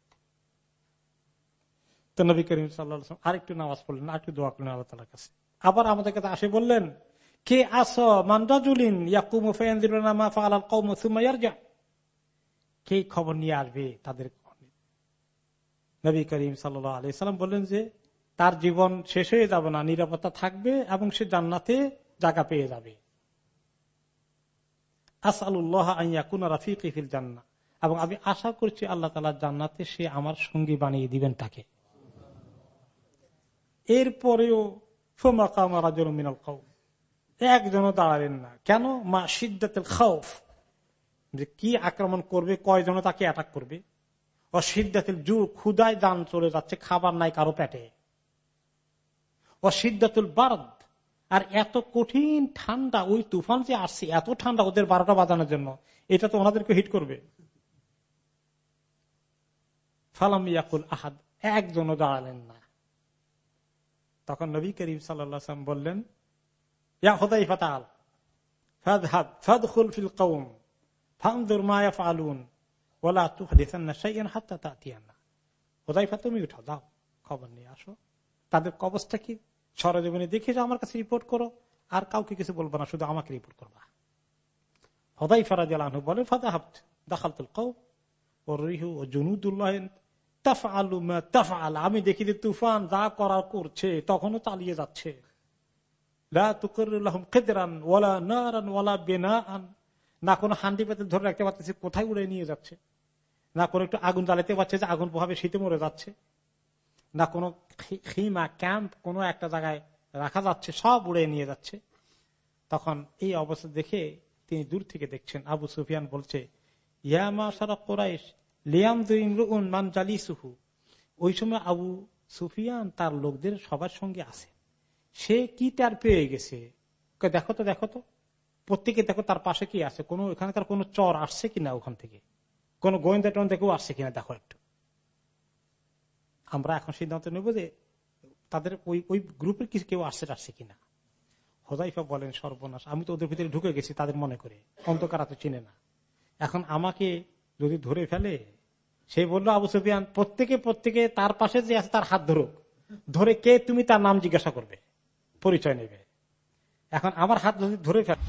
তো নবী করিম সাল্লাহ আরেকটু নামাজ পড়লেন, আরেকটু দোয়া করলেন আল্লাহ তালার কাছে। আবার আমাদের কাছে আসে বললেন, কে আস মান্দাজুলিন কে খবর নিয়ে আসবে তাদের নবী করিম সাল্লাম বললেন যে তার জীবন শেষ হয়ে যাবে না, নিরাপত্তা থাকবে এবং সে জান্নাতে জায়গা পেয়ে যাবে। জান্না এবং আমি আশা করছি আল্লাহ তালা জান্নাতে সে আমার সঙ্গী বানিয়ে দিবেন তাকে। এরপরেও মিনাল খাও একজনও দাঁড়ালেন না। কেন? মা সিদ্ধাতের খাউফ যে কি আক্রমণ করবে কয়জন তাকে অ্যাটাক করবে? সিদ্ধাতের জু ক্ষুদায় দান চলে যাচ্ছে, খাবার নাই কারও পেটে। ও সিদ্ধাতুল বারদ। আর এত কঠিন ঠান্ডা, ওই তুফান যে আসছে, এত ঠান্ডা ওদের বারোটা বাজানোর জন্য, এটা তো ওনাদেরকে হিট করবে। ফালাম আহাদ, একজনও দাঁড়ালেন না। তখন নবী করিম সাল্লাম বললেন তুমি উঠো দাও, খবর নিয়ে আসো। তাদের অবস্থা কি? সরজীবনে দেখে আমার কাছে রিপোর্ট করো। আর কাউকে কিছু বলব না, শুধু আমাকে রিপোর্ট করবা। হদাই ফরাজ আলহ বলে ফাদা হাফ দাখালতুল কৌ ও রিহু ও জুনুদুল্লাহ আমি দেখি যে তুফান যা করার করছে, তখনও চালিয়ে যাচ্ছে। না কোনো হান্ডি পেতে ধরে রাখতে পারতেছে, কোথায় উড়ে নিয়ে যাচ্ছে? না কোনো একটু আগুন জ্বালাতে পারছে যে আগুন প্রভাবে শীতে মরে যাচ্ছে? না কোনো খিমা, ক্যাম্প, কোনো একটা জায়গায় রাখা যাচ্ছে, সব উড়ে নিয়ে যাচ্ছে। তখন এই অবস্থা দেখে তিনি দূর থেকে দেখছেন। আবু সুফিয়ান বলছে ইয়ামা মান ওই সময় আবু সুফিয়ান তার লোকদের সবার সঙ্গে আছে সে কি তার পেয়ে গেছে? দেখো তো দেখো তো। প্রত্যেকে দেখো তার পাশে কি আছে? কোন, এখানকার কোন চর আসছে কিনা ওখান থেকে? কোন গোয়েন্দা টোয়েন্দা কেউ আসছে কিনা? দেখো একটু। আমরা এখন সিদ্ধান্ত নেব যে তাদের ওই ওই গ্রুপের কিছু কেউ আসছে আসছে কিনা। হোজাইফা বলেন সর্বনাশ। আমি তো ওদের ভিতরে ঢুকে গেছি, তাদের মনে করে। অন্তকারা তো চিনে না। এখন আমাকে যদি ধরে ফেলে, সে বলল, আবু সুফিয়ান, প্রত্যেকে প্রত্যেকে তার পাশে যে আছে তার হাত ধরুক। ধরে কে তুমি তার নাম জিজ্ঞাসা করবে? পরিচয় নেবে। এখন আমার হাত যদি ধরে ফেলে